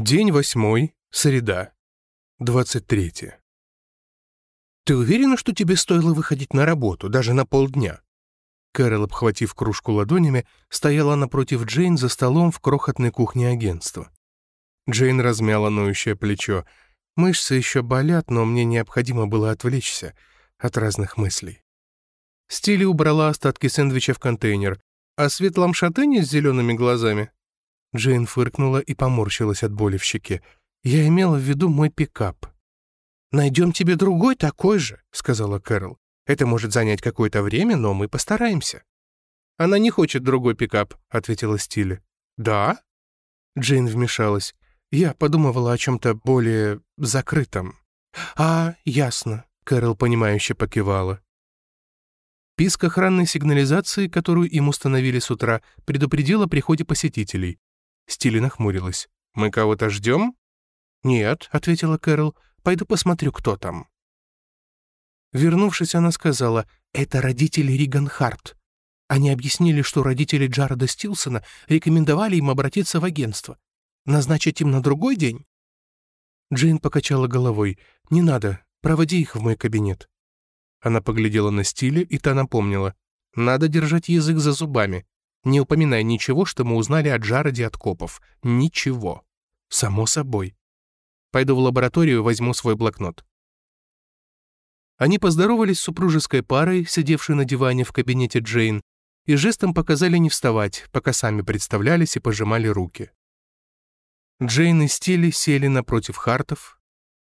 День восьмой, среда, 23. «Ты уверена, что тебе стоило выходить на работу, даже на полдня?» Кэрол, обхватив кружку ладонями, стояла напротив Джейн за столом в крохотной кухне агентства. Джейн размяла ноющее плечо. «Мышцы еще болят, но мне необходимо было отвлечься от разных мыслей». Стили убрала остатки сэндвича в контейнер. «А свет ламшатыни с зелеными глазами?» Джейн фыркнула и поморщилась от боли в щеке. «Я имела в виду мой пикап». «Найдем тебе другой такой же», — сказала Кэрол. «Это может занять какое-то время, но мы постараемся». «Она не хочет другой пикап», — ответила Стиле. «Да?» Джейн вмешалась. «Я подумывала о чем-то более закрытом». «А, ясно», — Кэрол понимающе покивала. Писк охранной сигнализации, которую им установили с утра, предупредил о приходе посетителей. Стили нахмурилась. «Мы кого-то ждем?» «Нет», — ответила Кэрол. «Пойду посмотрю, кто там». Вернувшись, она сказала, «Это родители Риган Харт. Они объяснили, что родители Джареда Стилсона рекомендовали им обратиться в агентство. Назначить им на другой день?» Джейн покачала головой. «Не надо. Проводи их в мой кабинет». Она поглядела на Стиле, и та напомнила. «Надо держать язык за зубами не упоминая ничего, что мы узнали от Джареди от копов. Ничего. Само собой. Пойду в лабораторию, возьму свой блокнот. Они поздоровались с супружеской парой, сидевшей на диване в кабинете Джейн, и жестом показали не вставать, пока сами представлялись и пожимали руки. Джейн и Стили сели напротив Хартов.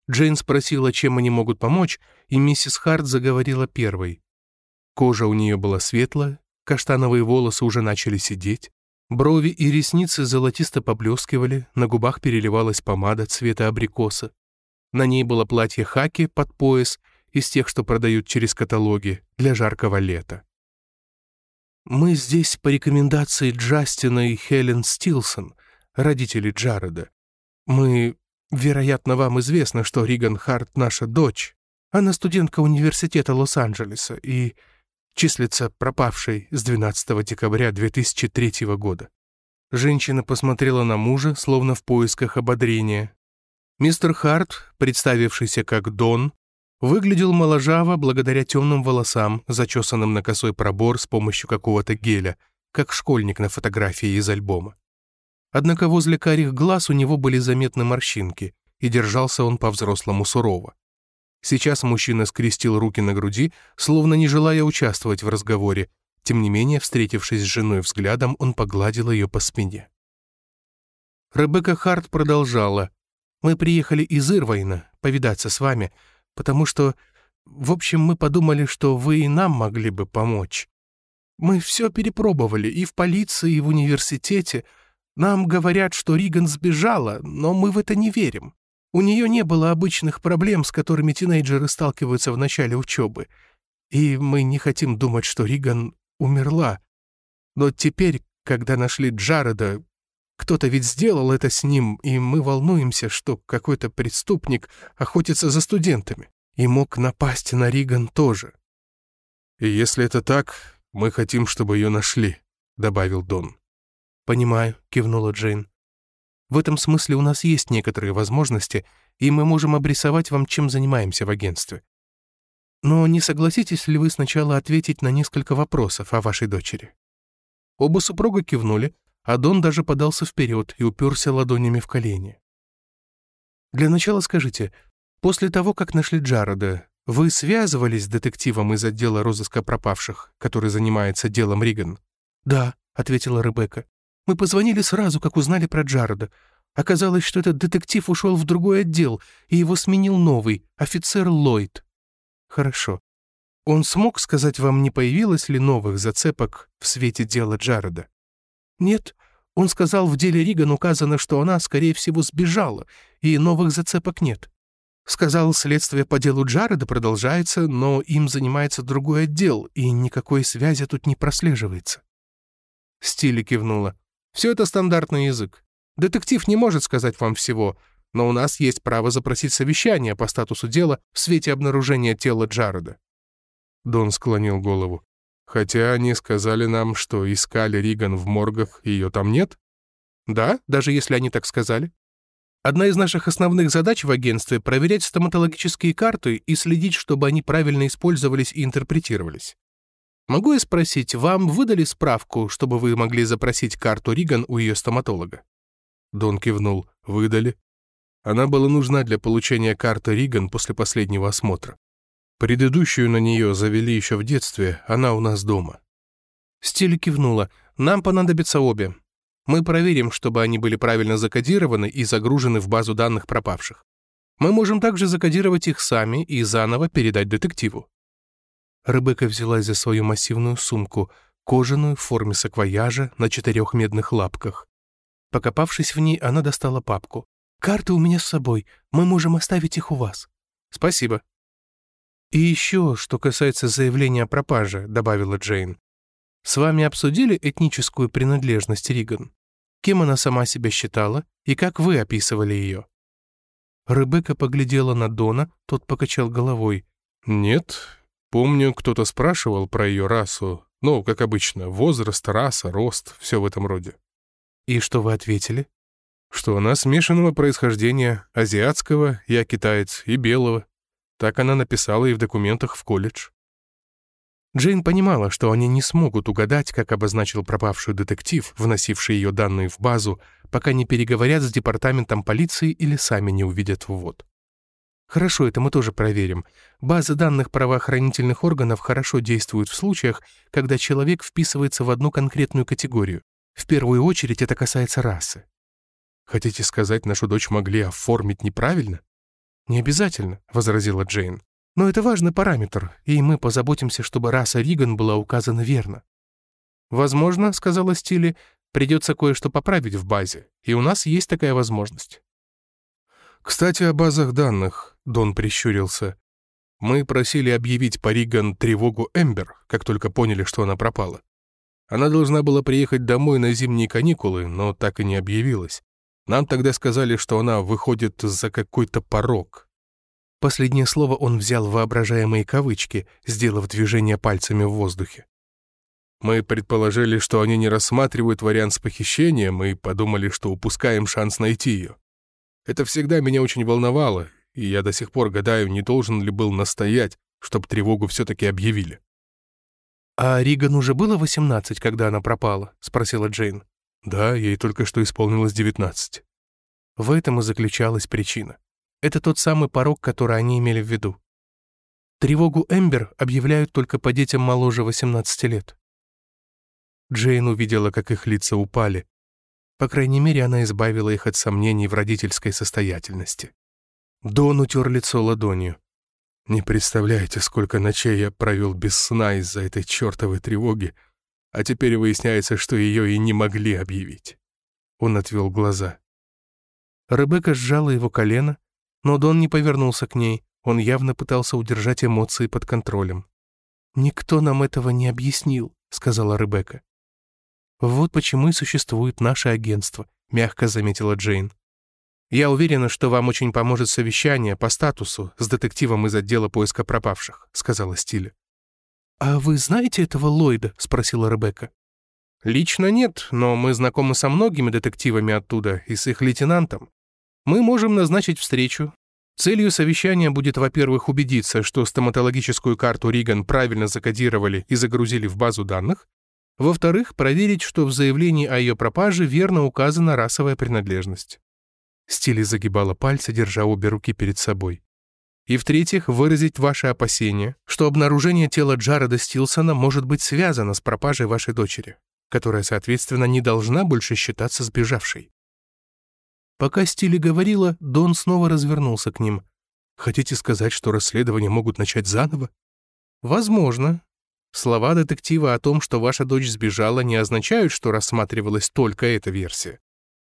Джейн спросила, чем они могут помочь, и миссис Харт заговорила первой. Кожа у нее была светлая, Каштановые волосы уже начали сидеть, брови и ресницы золотисто поблескивали, на губах переливалась помада цвета абрикоса. На ней было платье хаки под пояс из тех, что продают через каталоги для жаркого лета. «Мы здесь по рекомендации Джастина и Хелен Стилсон, родителей Джареда. Мы... Вероятно, вам известно, что Риган Харт — наша дочь. Она студентка университета Лос-Анджелеса, и числится пропавшей с 12 декабря 2003 года. Женщина посмотрела на мужа, словно в поисках ободрения. Мистер Харт, представившийся как Дон, выглядел моложаво благодаря темным волосам, зачесанным на косой пробор с помощью какого-то геля, как школьник на фотографии из альбома. Однако возле карих глаз у него были заметны морщинки, и держался он по-взрослому сурово. Сейчас мужчина скрестил руки на груди, словно не желая участвовать в разговоре. Тем не менее, встретившись с женой взглядом, он погладил ее по спине. Ребекка Харт продолжала. «Мы приехали из Ирвайна повидаться с вами, потому что, в общем, мы подумали, что вы и нам могли бы помочь. Мы все перепробовали и в полиции, и в университете. Нам говорят, что Риган сбежала, но мы в это не верим. У нее не было обычных проблем, с которыми тинейджеры сталкиваются в начале учебы. И мы не хотим думать, что Риган умерла. Но теперь, когда нашли Джареда, кто-то ведь сделал это с ним, и мы волнуемся, что какой-то преступник охотится за студентами и мог напасть на Риган тоже. «И если это так, мы хотим, чтобы ее нашли», — добавил Дон. «Понимаю», — кивнула Джейн. В этом смысле у нас есть некоторые возможности, и мы можем обрисовать вам, чем занимаемся в агентстве. Но не согласитесь ли вы сначала ответить на несколько вопросов о вашей дочери?» Оба супруга кивнули, а Дон даже подался вперед и уперся ладонями в колени. «Для начала скажите, после того, как нашли Джареда, вы связывались с детективом из отдела розыска пропавших, который занимается делом Риган?» «Да», — ответила Ребекка. Мы позвонили сразу, как узнали про Джареда. Оказалось, что этот детектив ушел в другой отдел, и его сменил новый, офицер Ллойд. Хорошо. Он смог сказать вам, не появилось ли новых зацепок в свете дела Джареда? Нет. Он сказал, в деле Риган указано, что она, скорее всего, сбежала, и новых зацепок нет. Сказал, следствие по делу Джареда продолжается, но им занимается другой отдел, и никакой связи тут не прослеживается. Стили кивнула. Все это стандартный язык. Детектив не может сказать вам всего, но у нас есть право запросить совещание по статусу дела в свете обнаружения тела Джареда». Дон склонил голову. «Хотя они сказали нам, что искали Риган в моргах, ее там нет?» «Да, даже если они так сказали». Одна из наших основных задач в агентстве — проверять стоматологические карты и следить, чтобы они правильно использовались и интерпретировались. Могу я спросить, вам выдали справку, чтобы вы могли запросить карту Риган у ее стоматолога?» Дон кивнул. «Выдали». Она была нужна для получения карты Риган после последнего осмотра. Предыдущую на нее завели еще в детстве, она у нас дома. Стиль кивнула. «Нам понадобятся обе. Мы проверим, чтобы они были правильно закодированы и загружены в базу данных пропавших. Мы можем также закодировать их сами и заново передать детективу». Ребекка взялась за свою массивную сумку, кожаную в форме саквояжа на четырех медных лапках. Покопавшись в ней, она достала папку. «Карты у меня с собой. Мы можем оставить их у вас». «Спасибо». «И еще, что касается заявления о пропаже», — добавила Джейн. «С вами обсудили этническую принадлежность Риган?» кем она сама себя считала и как вы описывали ее. Ребекка поглядела на Дона, тот покачал головой. «Нет, помню, кто-то спрашивал про ее расу. Ну, как обычно, возраст, раса, рост, все в этом роде». «И что вы ответили?» «Что она смешанного происхождения, азиатского, я китаец, и белого. Так она написала и в документах в колледж». Джейн понимала, что они не смогут угадать, как обозначил пропавшую детектив, вносивший ее данные в базу, пока не переговорят с департаментом полиции или сами не увидят ввод. Хорошо, это мы тоже проверим. Базы данных правоохранительных органов хорошо действуют в случаях, когда человек вписывается в одну конкретную категорию. В первую очередь это касается расы. Хотите сказать, нашу дочь могли оформить неправильно? Не обязательно, возразила Джейн. Но это важный параметр, и мы позаботимся, чтобы раса Риган была указана верно. «Возможно, — сказала Стили, — придется кое-что поправить в базе, и у нас есть такая возможность». «Кстати, о базах данных», — Дон прищурился. «Мы просили объявить по Риган тревогу Эмбер, как только поняли, что она пропала. Она должна была приехать домой на зимние каникулы, но так и не объявилась. Нам тогда сказали, что она выходит за какой-то порог, Последнее слово он взял в воображаемые кавычки, сделав движение пальцами в воздухе. Мы предположили, что они не рассматривают вариант с похищением и подумали, что упускаем шанс найти ее. Это всегда меня очень волновало, и я до сих пор гадаю, не должен ли был настоять, чтобы тревогу все-таки объявили. «А Риган уже было 18, когда она пропала?» — спросила Джейн. «Да, ей только что исполнилось 19». В этом и заключалась причина. Это тот самый порог, который они имели в виду. Тревогу Эмбер объявляют только по детям моложе 18 лет. Джейн увидела, как их лица упали. По крайней мере, она избавила их от сомнений в родительской состоятельности. Дон утер лицо ладонью. «Не представляете, сколько ночей я провел без сна из-за этой чертовой тревоги, а теперь выясняется, что ее и не могли объявить». Он отвел глаза. Ребекка сжала его колено, но Дон не повернулся к ней, он явно пытался удержать эмоции под контролем. «Никто нам этого не объяснил», — сказала Ребекка. «Вот почему и существует наше агентство», — мягко заметила Джейн. «Я уверена, что вам очень поможет совещание по статусу с детективом из отдела поиска пропавших», — сказала Стиля. «А вы знаете этого Ллойда?» — спросила Ребекка. «Лично нет, но мы знакомы со многими детективами оттуда и с их лейтенантом мы можем назначить встречу. Целью совещания будет, во-первых, убедиться, что стоматологическую карту Риган правильно закодировали и загрузили в базу данных, во-вторых, проверить, что в заявлении о ее пропаже верно указана расовая принадлежность. Стили загибала пальцы, держа обе руки перед собой. И в-третьих, выразить ваше опасение, что обнаружение тела Джареда Стилсона может быть связано с пропажей вашей дочери, которая, соответственно, не должна больше считаться сбежавшей. Пока Стили говорила, Дон снова развернулся к ним. «Хотите сказать, что расследование могут начать заново?» «Возможно. Слова детектива о том, что ваша дочь сбежала, не означают, что рассматривалась только эта версия.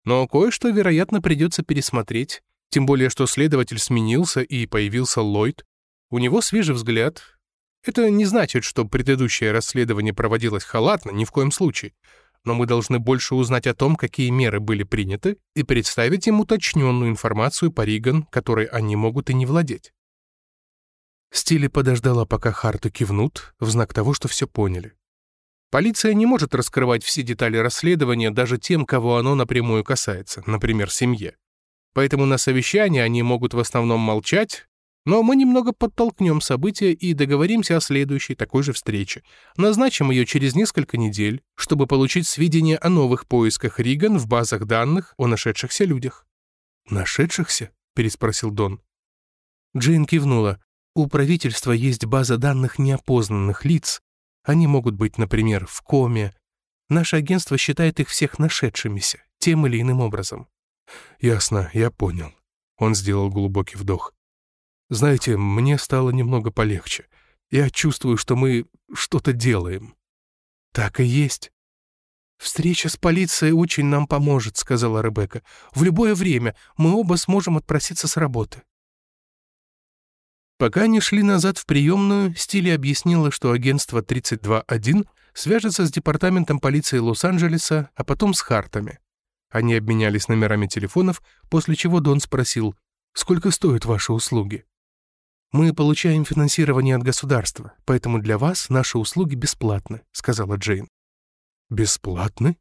Но кое-что, вероятно, придется пересмотреть, тем более, что следователь сменился и появился Ллойд. У него свежий взгляд. Это не значит, что предыдущее расследование проводилось халатно, ни в коем случае но мы должны больше узнать о том, какие меры были приняты, и представить им уточненную информацию по Риган, которой они могут и не владеть. Стили подождала, пока Харты кивнут, в знак того, что все поняли. Полиция не может раскрывать все детали расследования даже тем, кого оно напрямую касается, например, семье. Поэтому на совещании они могут в основном молчать, но мы немного подтолкнем события и договоримся о следующей такой же встрече. Назначим ее через несколько недель, чтобы получить сведения о новых поисках Риган в базах данных о нашедшихся людях». «Нашедшихся?» — переспросил Дон. Джейн кивнула. «У правительства есть база данных неопознанных лиц. Они могут быть, например, в коме. Наше агентство считает их всех нашедшимися, тем или иным образом». «Ясно, я понял». Он сделал глубокий вдох. Знаете, мне стало немного полегче. Я чувствую, что мы что-то делаем». «Так и есть». «Встреча с полицией очень нам поможет», — сказала Ребекка. «В любое время мы оба сможем отпроситься с работы». Пока они шли назад в приемную, Стили объяснила, что агентство 32.1 свяжется с департаментом полиции Лос-Анджелеса, а потом с Хартами. Они обменялись номерами телефонов, после чего Дон спросил, «Сколько стоят ваши услуги?» «Мы получаем финансирование от государства, поэтому для вас наши услуги бесплатны», — сказала Джейн. «Бесплатны?»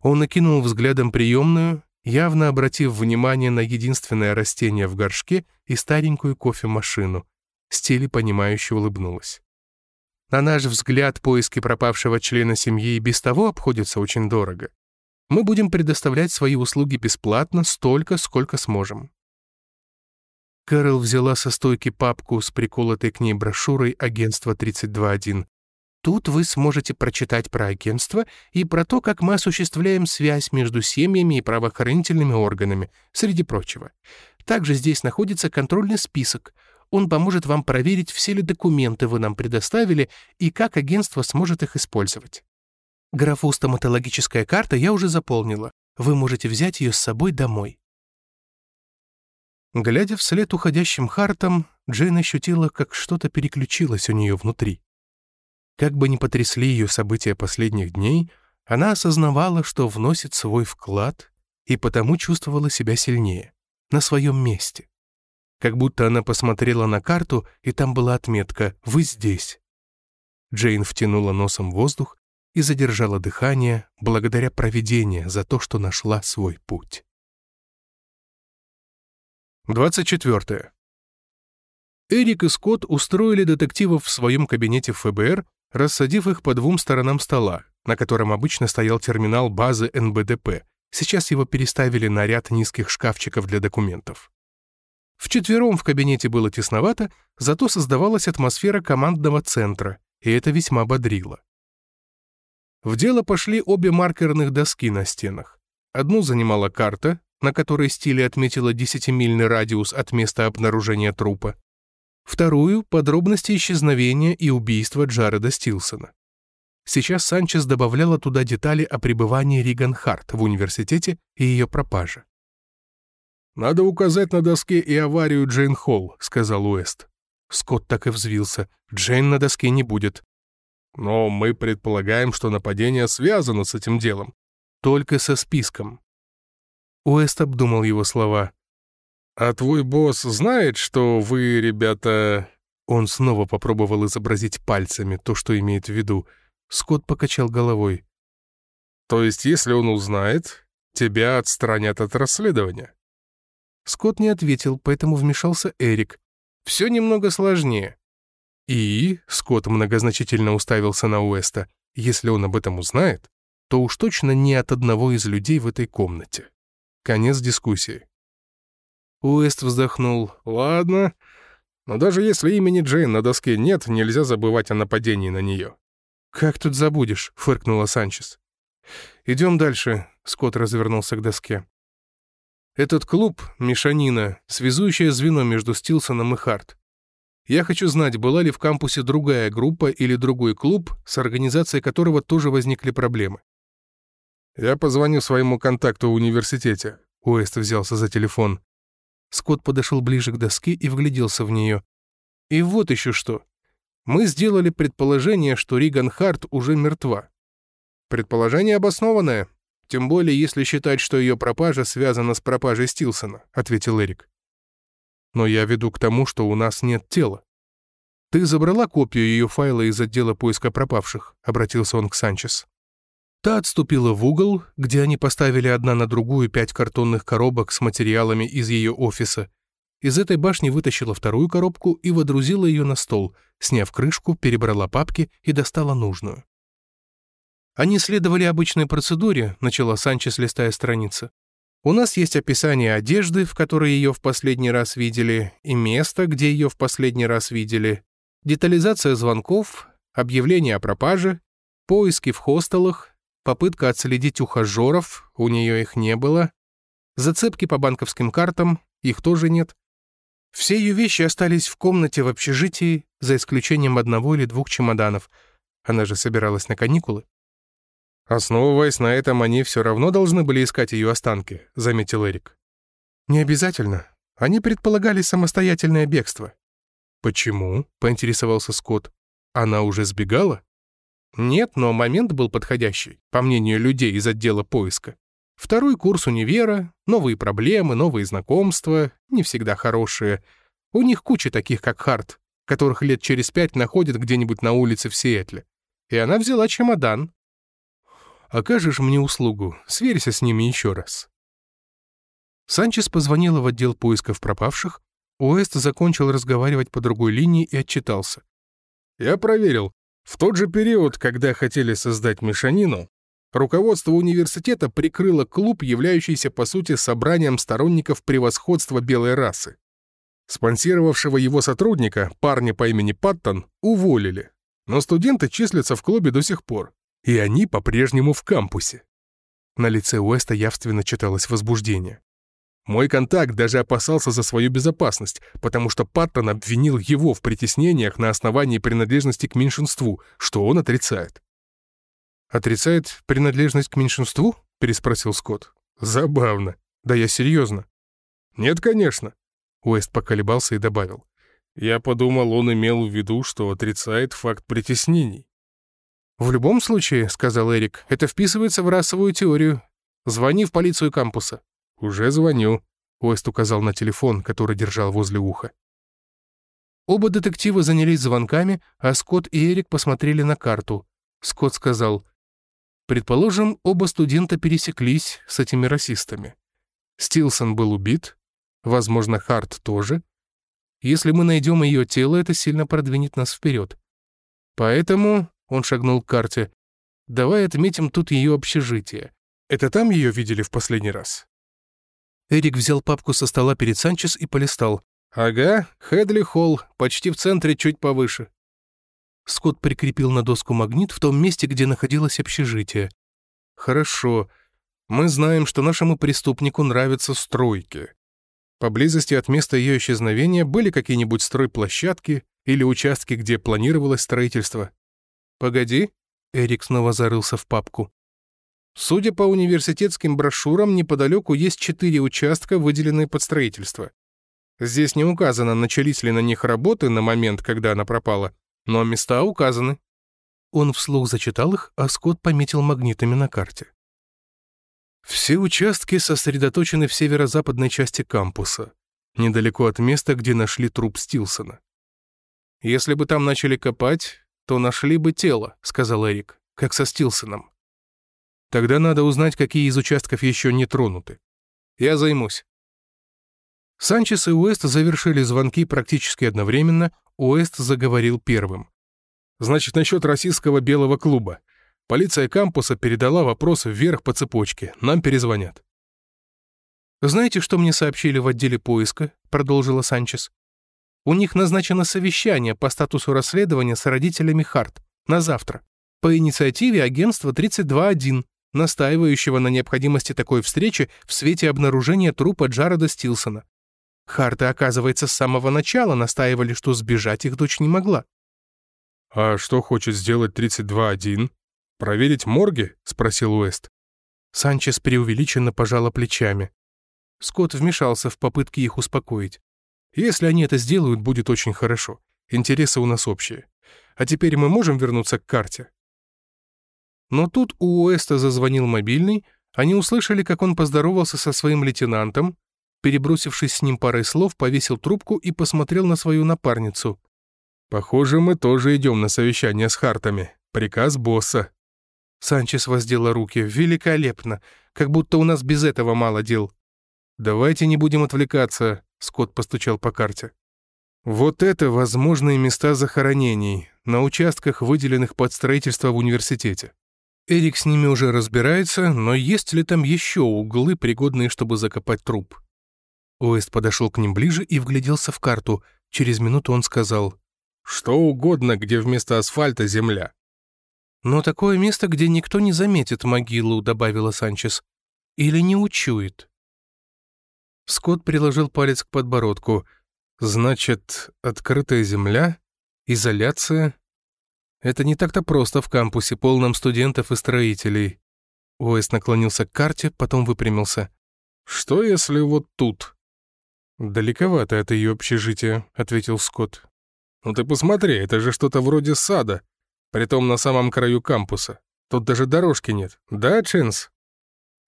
Он накинул взглядом приемную, явно обратив внимание на единственное растение в горшке и старенькую кофемашину. Стили, понимающе улыбнулась. На наш взгляд, поиски пропавшего члена семьи и без того обходятся очень дорого. Мы будем предоставлять свои услуги бесплатно столько, сколько сможем. Кэрол взяла со стойки папку с приколотой к ней брошюрой агентства 321. Тут вы сможете прочитать про агентство и про то, как мы осуществляем связь между семьями и правоохранительными органами, среди прочего. Также здесь находится контрольный список. Он поможет вам проверить, все ли документы вы нам предоставили и как агентство сможет их использовать. Графу «Стоматологическая карта» я уже заполнила. Вы можете взять ее с собой домой. Глядя вслед уходящим Хартам, Джейн ощутила, как что-то переключилось у нее внутри. Как бы ни потрясли ее события последних дней, она осознавала, что вносит свой вклад и потому чувствовала себя сильнее, на своем месте. Как будто она посмотрела на карту, и там была отметка «Вы здесь». Джейн втянула носом воздух и задержала дыхание благодаря провидению за то, что нашла свой путь. 24. Эрик и Скотт устроили детективов в своем кабинете ФБР, рассадив их по двум сторонам стола, на котором обычно стоял терминал базы НБДП. Сейчас его переставили на ряд низких шкафчиков для документов. Вчетвером в кабинете было тесновато, зато создавалась атмосфера командного центра, и это весьма бодрило. В дело пошли обе маркерных доски на стенах. Одну занимала карта, на которой Стили отметила 10-мильный радиус от места обнаружения трупа. Вторую — подробности исчезновения и убийства Джареда Стилсона. Сейчас Санчес добавляла туда детали о пребывании Риган Харт в университете и ее пропаже. «Надо указать на доске и аварию Джейн Холл», — сказал Уэст. Скотт так и взвился. «Джейн на доске не будет». «Но мы предполагаем, что нападение связано с этим делом». «Только со списком. Уэст обдумал его слова. «А твой босс знает, что вы, ребята...» Он снова попробовал изобразить пальцами то, что имеет в виду. Скотт покачал головой. «То есть, если он узнает, тебя отстранят от расследования?» Скотт не ответил, поэтому вмешался Эрик. «Все немного сложнее». «И?» — Скотт многозначительно уставился на Уэста. «Если он об этом узнает, то уж точно не от одного из людей в этой комнате». Конец дискуссии. Уэст вздохнул. «Ладно. Но даже если имени Джейн на доске нет, нельзя забывать о нападении на нее». «Как тут забудешь?» — фыркнула Санчес. «Идем дальше», — Скотт развернулся к доске. «Этот клуб — мешанина, связующее звено между Стилсоном и Харт. Я хочу знать, была ли в кампусе другая группа или другой клуб, с организацией которого тоже возникли проблемы. «Я позвоню своему контакту в университете». Уэст взялся за телефон. Скотт подошел ближе к доске и вгляделся в нее. «И вот еще что. Мы сделали предположение, что Риган Харт уже мертва. Предположение обоснованное, тем более если считать, что ее пропажа связана с пропажей Стилсона», — ответил Эрик. «Но я веду к тому, что у нас нет тела. Ты забрала копию ее файла из отдела поиска пропавших?» — обратился он к Санчес. Та отступила в угол, где они поставили одна на другую пять картонных коробок с материалами из ее офиса. Из этой башни вытащила вторую коробку и водрузила ее на стол, сняв крышку, перебрала папки и достала нужную. Они следовали обычной процедуре, начала Санчес, листая страницы. У нас есть описание одежды, в которой ее в последний раз видели, и место, где ее в последний раз видели, детализация звонков, объявление о пропаже, поиски в хостелах, попытка отследить ухажеров, у нее их не было, зацепки по банковским картам, их тоже нет. Все ее вещи остались в комнате в общежитии, за исключением одного или двух чемоданов. Она же собиралась на каникулы. «Основываясь на этом, они все равно должны были искать ее останки», — заметил Эрик. «Не обязательно. Они предполагали самостоятельное бегство». «Почему?» — поинтересовался Скотт. «Она уже сбегала?» «Нет, но момент был подходящий, по мнению людей из отдела поиска. Второй курс универа, новые проблемы, новые знакомства, не всегда хорошие. У них куча таких, как Харт, которых лет через пять находят где-нибудь на улице в Сиэтле. И она взяла чемодан, окажешь мне услугу, сверься с ними еще раз». Санчес позвонила в отдел поисков пропавших, Уэст закончил разговаривать по другой линии и отчитался. «Я проверил. В тот же период, когда хотели создать мешанину, руководство университета прикрыло клуб, являющийся по сути собранием сторонников превосходства белой расы. Спонсировавшего его сотрудника, парня по имени Паттон, уволили. Но студенты числятся в клубе до сих пор. И они по-прежнему в кампусе. На лице Уэста явственно читалось возбуждение. Мой контакт даже опасался за свою безопасность, потому что Паттон обвинил его в притеснениях на основании принадлежности к меньшинству, что он отрицает. «Отрицает принадлежность к меньшинству?» — переспросил Скотт. «Забавно. Да я серьезно». «Нет, конечно». Уэст поколебался и добавил. «Я подумал, он имел в виду, что отрицает факт притеснений». «В любом случае», — сказал Эрик, — «это вписывается в расовую теорию. Звони в полицию кампуса». «Уже звоню», — Уэст указал на телефон, который держал возле уха. Оба детектива занялись звонками, а Скотт и Эрик посмотрели на карту. Скотт сказал, «Предположим, оба студента пересеклись с этими расистами. Стилсон был убит, возможно, Харт тоже. Если мы найдем ее тело, это сильно продвинет нас вперед. Поэтому он шагнул к карте. «Давай отметим тут ее общежитие. Это там ее видели в последний раз?» Эрик взял папку со стола перед Санчес и полистал. «Ага, Хедли Холл, почти в центре, чуть повыше». Скотт прикрепил на доску магнит в том месте, где находилось общежитие. «Хорошо. Мы знаем, что нашему преступнику нравятся стройки. Поблизости от места ее исчезновения были какие-нибудь стройплощадки или участки, где планировалось строительство?» «Погоди», — Эрик снова зарылся в папку. «Судя по университетским брошюрам, неподалеку есть четыре участка, выделенные под строительство. Здесь не указано, начались ли на них работы на момент, когда она пропала, но места указаны». Он вслух зачитал их, а Скотт пометил магнитами на карте. Все участки сосредоточены в северо-западной части кампуса, недалеко от места, где нашли труп Стилсона. Если бы там начали копать, то нашли бы тело», — сказал Эрик, — «как со Стилсоном». «Тогда надо узнать, какие из участков еще не тронуты. Я займусь». Санчес и Уэст завершили звонки практически одновременно, Уэст заговорил первым. «Значит, насчет российского белого клуба. Полиция кампуса передала вопрос вверх по цепочке. Нам перезвонят». «Знаете, что мне сообщили в отделе поиска?» — продолжила Санчес. У них назначено совещание по статусу расследования с родителями Харт на завтра по инициативе агентства 32.1, настаивающего на необходимости такой встречи в свете обнаружения трупа Джареда Стилсона. Харты, оказывается, с самого начала настаивали, что сбежать их дочь не могла. «А что хочет сделать 32.1? Проверить морги?» — спросил Уэст. Санчес преувеличенно пожала плечами. Скотт вмешался в попытки их успокоить. Если они это сделают, будет очень хорошо. Интересы у нас общие. А теперь мы можем вернуться к карте?» Но тут у Уэста зазвонил мобильный, они услышали, как он поздоровался со своим лейтенантом, перебросившись с ним парой слов, повесил трубку и посмотрел на свою напарницу. «Похоже, мы тоже идем на совещание с Хартами. Приказ босса». Санчес воздела руки. «Великолепно! Как будто у нас без этого мало дел». «Давайте не будем отвлекаться», — Скотт постучал по карте. «Вот это возможные места захоронений на участках, выделенных под строительство в университете. Эрик с ними уже разбирается, но есть ли там еще углы, пригодные, чтобы закопать труп?» Уэст подошел к ним ближе и вгляделся в карту. Через минуту он сказал, «Что угодно, где вместо асфальта земля». «Но такое место, где никто не заметит могилу», — добавила Санчес. «Или не учует». Скотт приложил палец к подбородку. «Значит, открытая земля? Изоляция?» «Это не так-то просто в кампусе, полном студентов и строителей». Уэс наклонился к карте, потом выпрямился. «Что, если вот тут?» «Далековато от ее общежития», — ответил Скотт. «Ну ты посмотри, это же что-то вроде сада, притом на самом краю кампуса. Тут даже дорожки нет. Да, Ченс?»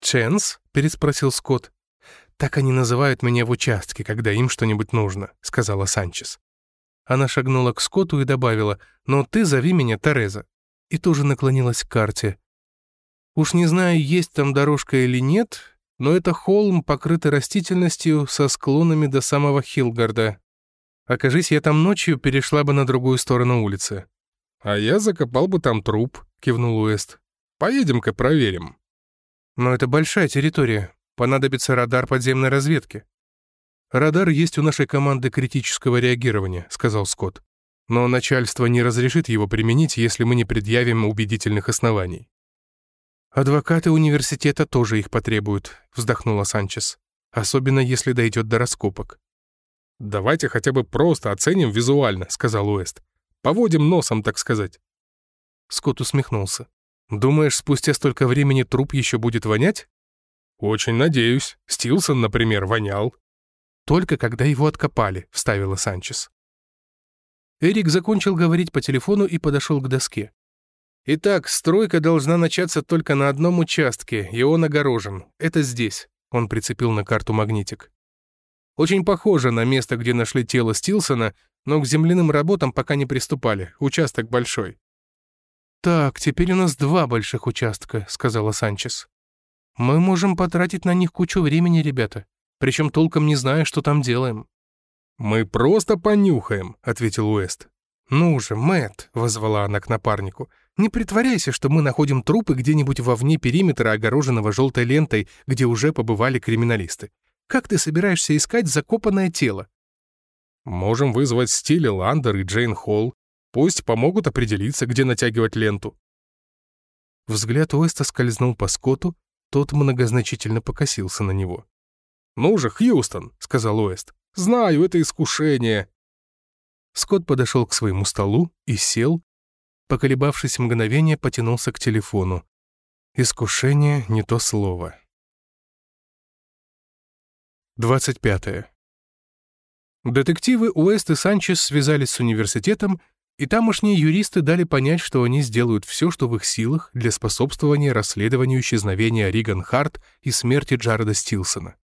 «Ченс?» — переспросил Скотт. «Так они называют меня в участке, когда им что-нибудь нужно», — сказала Санчес. Она шагнула к Скотту и добавила, «Но ты зови меня Тереза». И тоже наклонилась к карте. «Уж не знаю, есть там дорожка или нет, но это холм, покрытый растительностью со склонами до самого Хилгарда. Окажись я там ночью, перешла бы на другую сторону улицы». «А я закопал бы там труп», — кивнул Уэст. «Поедем-ка проверим». «Но это большая территория. Понадобится радар подземной разведки». «Радар есть у нашей команды критического реагирования», — сказал Скотт. «Но начальство не разрешит его применить, если мы не предъявим убедительных оснований». «Адвокаты университета тоже их потребуют», — вздохнула Санчес. «Особенно если дойдет до раскопок». «Давайте хотя бы просто оценим визуально», — сказал Уэст. «Поводим носом, так сказать». Скотт усмехнулся. «Думаешь, спустя столько времени труп еще будет вонять?» «Очень надеюсь. Стилсон, например, вонял». «Только когда его откопали», — вставила Санчес. Эрик закончил говорить по телефону и подошел к доске. «Итак, стройка должна начаться только на одном участке, и он огорожен. Это здесь», — он прицепил на карту магнитик. «Очень похоже на место, где нашли тело Стилсона, но к земляным работам пока не приступали, участок большой». «Так, теперь у нас два больших участка», — сказала Санчес. Мы можем потратить на них кучу времени, ребята. Причем толком не зная, что там делаем». «Мы просто понюхаем», — ответил Уэст. «Ну же, Мэтт», — возвала она к напарнику, «не притворяйся, что мы находим трупы где-нибудь вовне периметра, огороженного желтой лентой, где уже побывали криминалисты. Как ты собираешься искать закопанное тело?» «Можем вызвать Стили Ландер и Джейн Холл. Пусть помогут определиться, где натягивать ленту». Взгляд Уэста скользнул по Скотту, тот многозначительно покосился на него. «Ну же, Хьюстон», — сказал Уэст. «Знаю, это искушение». Скотт подошел к своему столу и сел. Поколебавшись мгновение, потянулся к телефону. «Искушение — не то слово». 25. Детективы Уэст и Санчес связались с университетом и тамошние юристы дали понять, что они сделают все, что в их силах для способствования расследованию исчезновения Риган Харт и смерти Джареда Стилсона.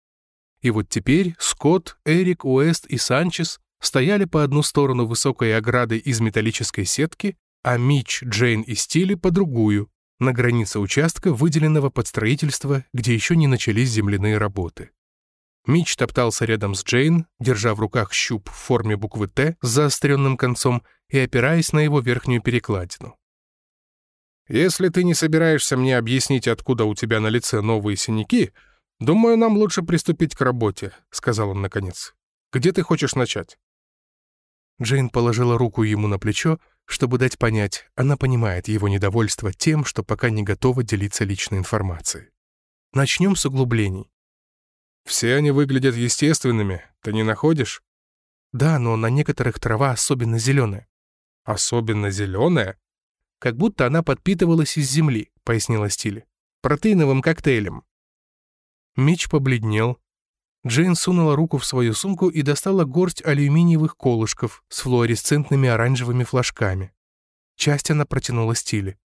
И вот теперь Скотт, Эрик, Уэст и Санчес стояли по одну сторону высокой ограды из металлической сетки, а Мич, Джейн и Стили по другую, на границе участка, выделенного под строительство, где еще не начались земляные работы. Мич топтался рядом с Джейн, держа в руках щуп в форме буквы «Т» с заостренным концом и опираясь на его верхнюю перекладину. «Если ты не собираешься мне объяснить, откуда у тебя на лице новые синяки, думаю, нам лучше приступить к работе», — сказал он наконец. «Где ты хочешь начать?» Джейн положила руку ему на плечо, чтобы дать понять, она понимает его недовольство тем, что пока не готова делиться личной информацией. Начнем с углублений. Все они выглядят естественными, ты не находишь? Да, но на некоторых трава особенно зеленая. Особенно зеленая? Как будто она подпитывалась из земли, пояснила Стиле. Протеиновым коктейлем. Меч побледнел. Джейн сунула руку в свою сумку и достала горсть алюминиевых колышков с флуоресцентными оранжевыми флажками. Часть она протянула Стиле.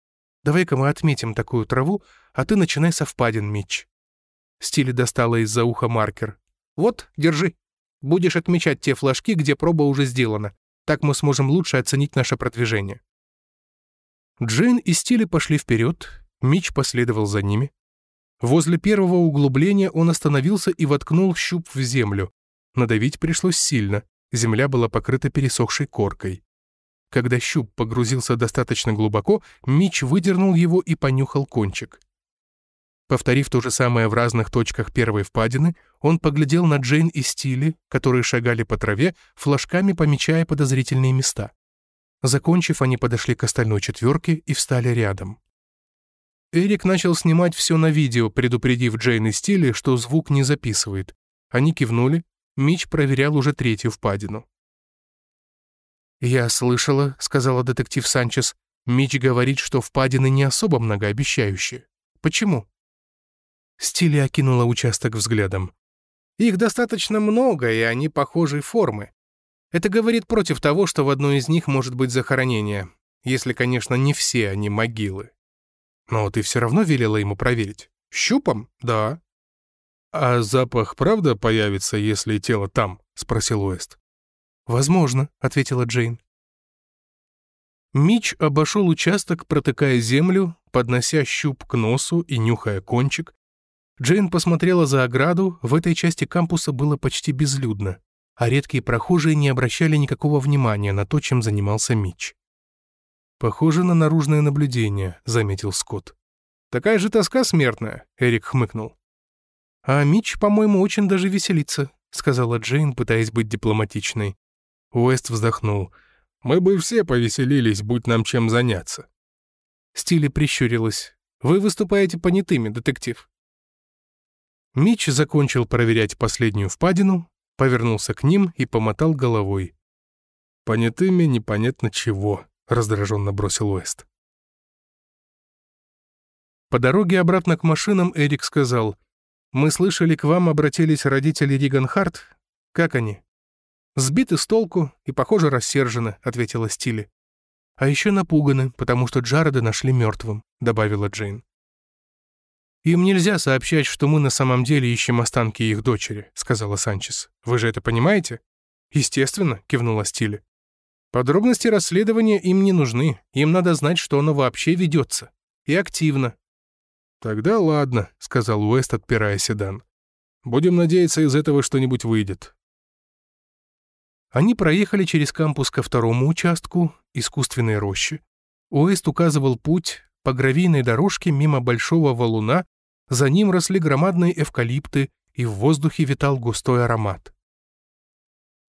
«Давай-ка мы отметим такую траву, а ты начинай со впадин, Митч». Стили достала из-за уха маркер. «Вот, держи. Будешь отмечать те флажки, где проба уже сделана. Так мы сможем лучше оценить наше продвижение». Джейн и Стили пошли вперед. Мич последовал за ними. Возле первого углубления он остановился и воткнул щуп в землю. Надавить пришлось сильно, земля была покрыта пересохшей коркой. Когда щуп погрузился достаточно глубоко, Мич выдернул его и понюхал кончик. Повторив то же самое в разных точках первой впадины, он поглядел на Джейн и Стили, которые шагали по траве, флажками помечая подозрительные места. Закончив, они подошли к остальной четверке и встали рядом. Эрик начал снимать все на видео, предупредив Джейн и Стили, что звук не записывает. Они кивнули. Мич проверял уже третью впадину. «Я слышала», — сказала детектив Санчес, «Мич говорит, что впадины не особо многообещающие. Почему?» Стили окинула участок взглядом. «Их достаточно много, и они похожей формы. Это говорит против того, что в одной из них может быть захоронение, если, конечно, не все они могилы». Но ты все равно велела ему проверить. Щупом? Да. А запах правда появится, если тело там? Спросил Уэст. Возможно, ответила Джейн. Мич обошел участок, протыкая землю, поднося щуп к носу и нюхая кончик. Джейн посмотрела за ограду, в этой части кампуса было почти безлюдно, а редкие прохожие не обращали никакого внимания на то, чем занимался Мич. «Похоже на наружное наблюдение», — заметил Скотт. «Такая же тоска смертная», — Эрик хмыкнул. «А Мич, по-моему, очень даже веселится», — сказала Джейн, пытаясь быть дипломатичной. Уэст вздохнул. «Мы бы все повеселились, будь нам чем заняться». Стили прищурилась. «Вы выступаете понятыми, детектив». Мич закончил проверять последнюю впадину, повернулся к ним и помотал головой. «Понятыми непонятно чего», — раздраженно бросил Уэст. По дороге обратно к машинам Эрик сказал, «Мы слышали, к вам обратились родители Риган Харт. Как они?» «Сбиты с толку и, похоже, рассержены», — ответила Стили. «А еще напуганы, потому что Джареда нашли мертвым», — добавила Джейн. «Им нельзя сообщать, что мы на самом деле ищем останки их дочери», — сказала Санчес. «Вы же это понимаете?» «Естественно», — кивнула Стили. Подробности расследования им не нужны, им надо знать, что оно вообще ведется. И активно. «Тогда ладно», — сказал Уэст, отпирая седан. «Будем надеяться, из этого что-нибудь выйдет». Они проехали через кампус ко второму участку, искусственной рощи. Уэст указывал путь по гравийной дорожке мимо большого валуна, за ним росли громадные эвкалипты, и в воздухе витал густой аромат.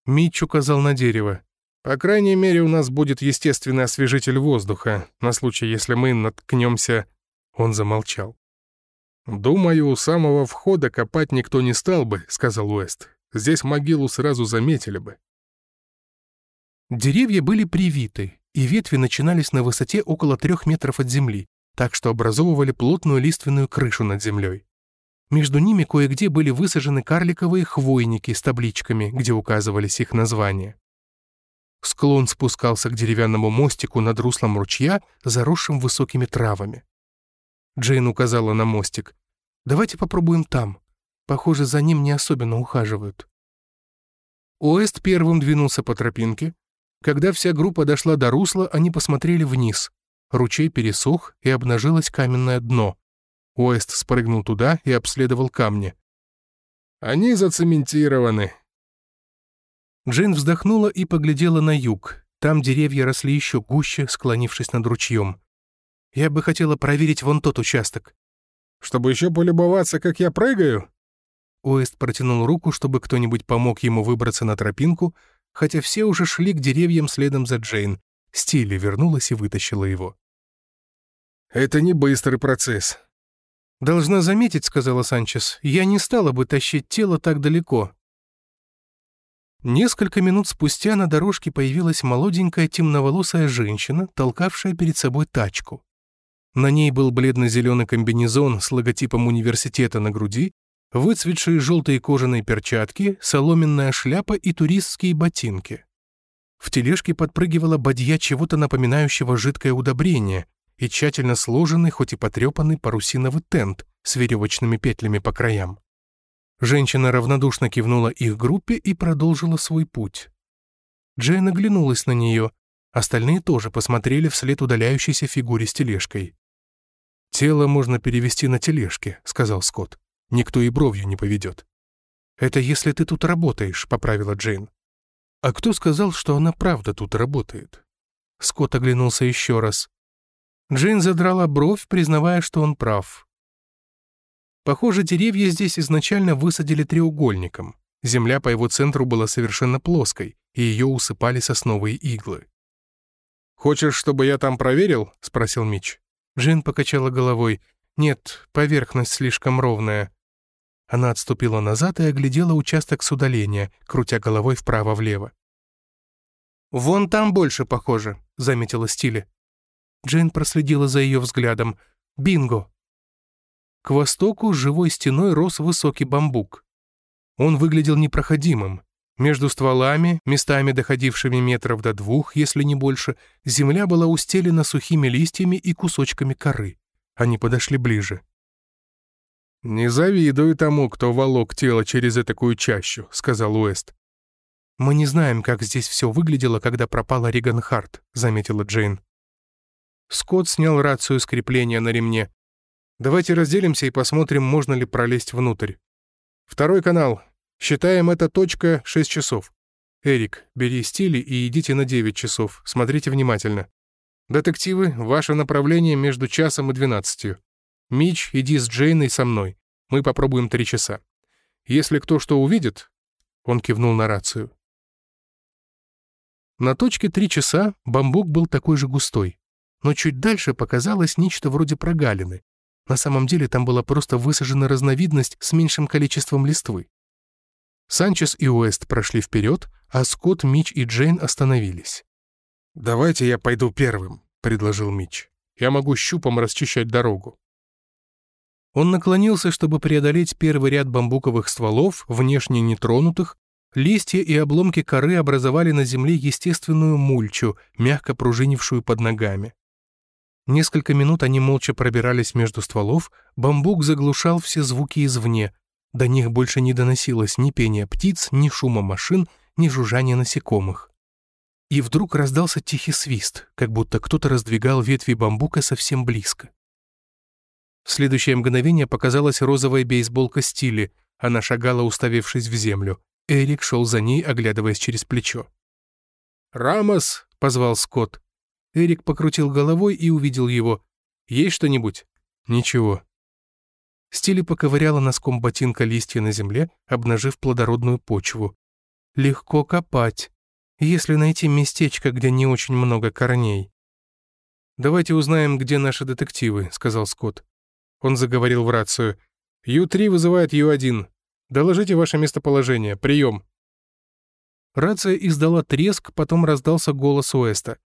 Митч указал на дерево. По крайней мере, у нас будет естественный освежитель воздуха, на случай, если мы наткнемся...» Он замолчал. «Думаю, у самого входа копать никто не стал бы», — сказал Уэст. «Здесь могилу сразу заметили бы». Деревья были привиты, и ветви начинались на высоте около трех метров от земли, так что образовывали плотную лиственную крышу над землей. Между ними кое-где были высажены карликовые хвойники с табличками, где указывались их названия. Склон спускался к деревянному мостику над руслом ручья, заросшим высокими травами. Джейн указала на мостик. «Давайте попробуем там. Похоже, за ним не особенно ухаживают». Уэст первым двинулся по тропинке. Когда вся группа дошла до русла, они посмотрели вниз. Ручей пересох, и обнажилось каменное дно. Уэст спрыгнул туда и обследовал камни. «Они зацементированы», Джейн вздохнула и поглядела на юг. Там деревья росли еще гуще, склонившись над ручьем. «Я бы хотела проверить вон тот участок». «Чтобы еще полюбоваться, как я прыгаю?» Уэст протянул руку, чтобы кто-нибудь помог ему выбраться на тропинку, хотя все уже шли к деревьям следом за Джейн. Стилли вернулась и вытащила его. «Это не быстрый процесс». «Должна заметить», — сказала Санчес, — «я не стала бы тащить тело так далеко. Несколько минут спустя на дорожке появилась молоденькая темноволосая женщина, толкавшая перед собой тачку. На ней был бледно-зеленый комбинезон с логотипом университета на груди, выцветшие желтые кожаные перчатки, соломенная шляпа и туристские ботинки. В тележке подпрыгивала бадья чего-то напоминающего жидкое удобрение и тщательно сложенный, хоть и потрепанный парусиновый тент с веревочными петлями по краям. Женщина равнодушно кивнула их группе и продолжила свой путь. Джейн оглянулась на нее. Остальные тоже посмотрели вслед удаляющейся фигуре с тележкой. «Тело можно перевести на тележке», — сказал Скотт. «Никто и бровью не поведет». «Это если ты тут работаешь», — поправила Джейн. «А кто сказал, что она правда тут работает?» Скотт оглянулся еще раз. Джейн задрала бровь, признавая, что он прав. Похоже, деревья здесь изначально высадили треугольником. Земля по его центру была совершенно плоской, и ее усыпали сосновые иглы. «Хочешь, чтобы я там проверил?» — спросил Мич. Джин покачала головой. «Нет, поверхность слишком ровная». Она отступила назад и оглядела участок с удаления, крутя головой вправо-влево. «Вон там больше похоже», — заметила Стиле. Джейн проследила за ее взглядом. «Бинго!» К востоку живой стеной рос высокий бамбук. Он выглядел непроходимым. Между стволами, местами доходившими метров до двух, если не больше, земля была устелена сухими листьями и кусочками коры. Они подошли ближе. «Не завидую тому, кто волок тело через этакую чащу», — сказал Уэст. «Мы не знаем, как здесь все выглядело, когда пропала Риган Харт», — заметила Джейн. Скотт снял рацию с крепления на ремне. «Давайте разделимся и посмотрим, можно ли пролезть внутрь. Второй канал. Считаем это точка 6 часов. Эрик, бери стили и идите на 9 часов. Смотрите внимательно. Детективы, ваше направление между часом и 12. Мич, иди с Джейной со мной. Мы попробуем 3 часа. Если кто что увидит...» Он кивнул на рацию. На точке 3 часа бамбук был такой же густой. Но чуть дальше показалось нечто вроде прогалины. На самом деле там была просто высажена разновидность с меньшим количеством листвы. Санчес и Уэст прошли вперед, а Скотт, Мич и Джейн остановились. «Давайте я пойду первым», — предложил Мич. «Я могу щупом расчищать дорогу». Он наклонился, чтобы преодолеть первый ряд бамбуковых стволов, внешне нетронутых. Листья и обломки коры образовали на земле естественную мульчу, мягко пружинившую под ногами. Несколько минут они молча пробирались между стволов, бамбук заглушал все звуки извне, до них больше не доносилось ни пения птиц, ни шума машин, ни жужжания насекомых. И вдруг раздался тихий свист, как будто кто-то раздвигал ветви бамбука совсем близко. В следующее мгновение показалась розовая бейсболка Стили. Она шагала, уставившись в землю. Эрик шел за ней, оглядываясь через плечо. «Рамос!» — позвал Скотт. Эрик покрутил головой и увидел его. «Есть что-нибудь?» «Ничего», Стили поковыряла носком ботинка листья на земле, обнажив плодородную почву. «Легко копать, если найти местечко, где не очень много корней». «Давайте узнаем, где наши детективы», — сказал Скотт. Он заговорил в рацию. «Ю-3 вызывает Ю-1. Доложите ваше местоположение. Прием». Рация издала треск, потом раздался голос Уэста.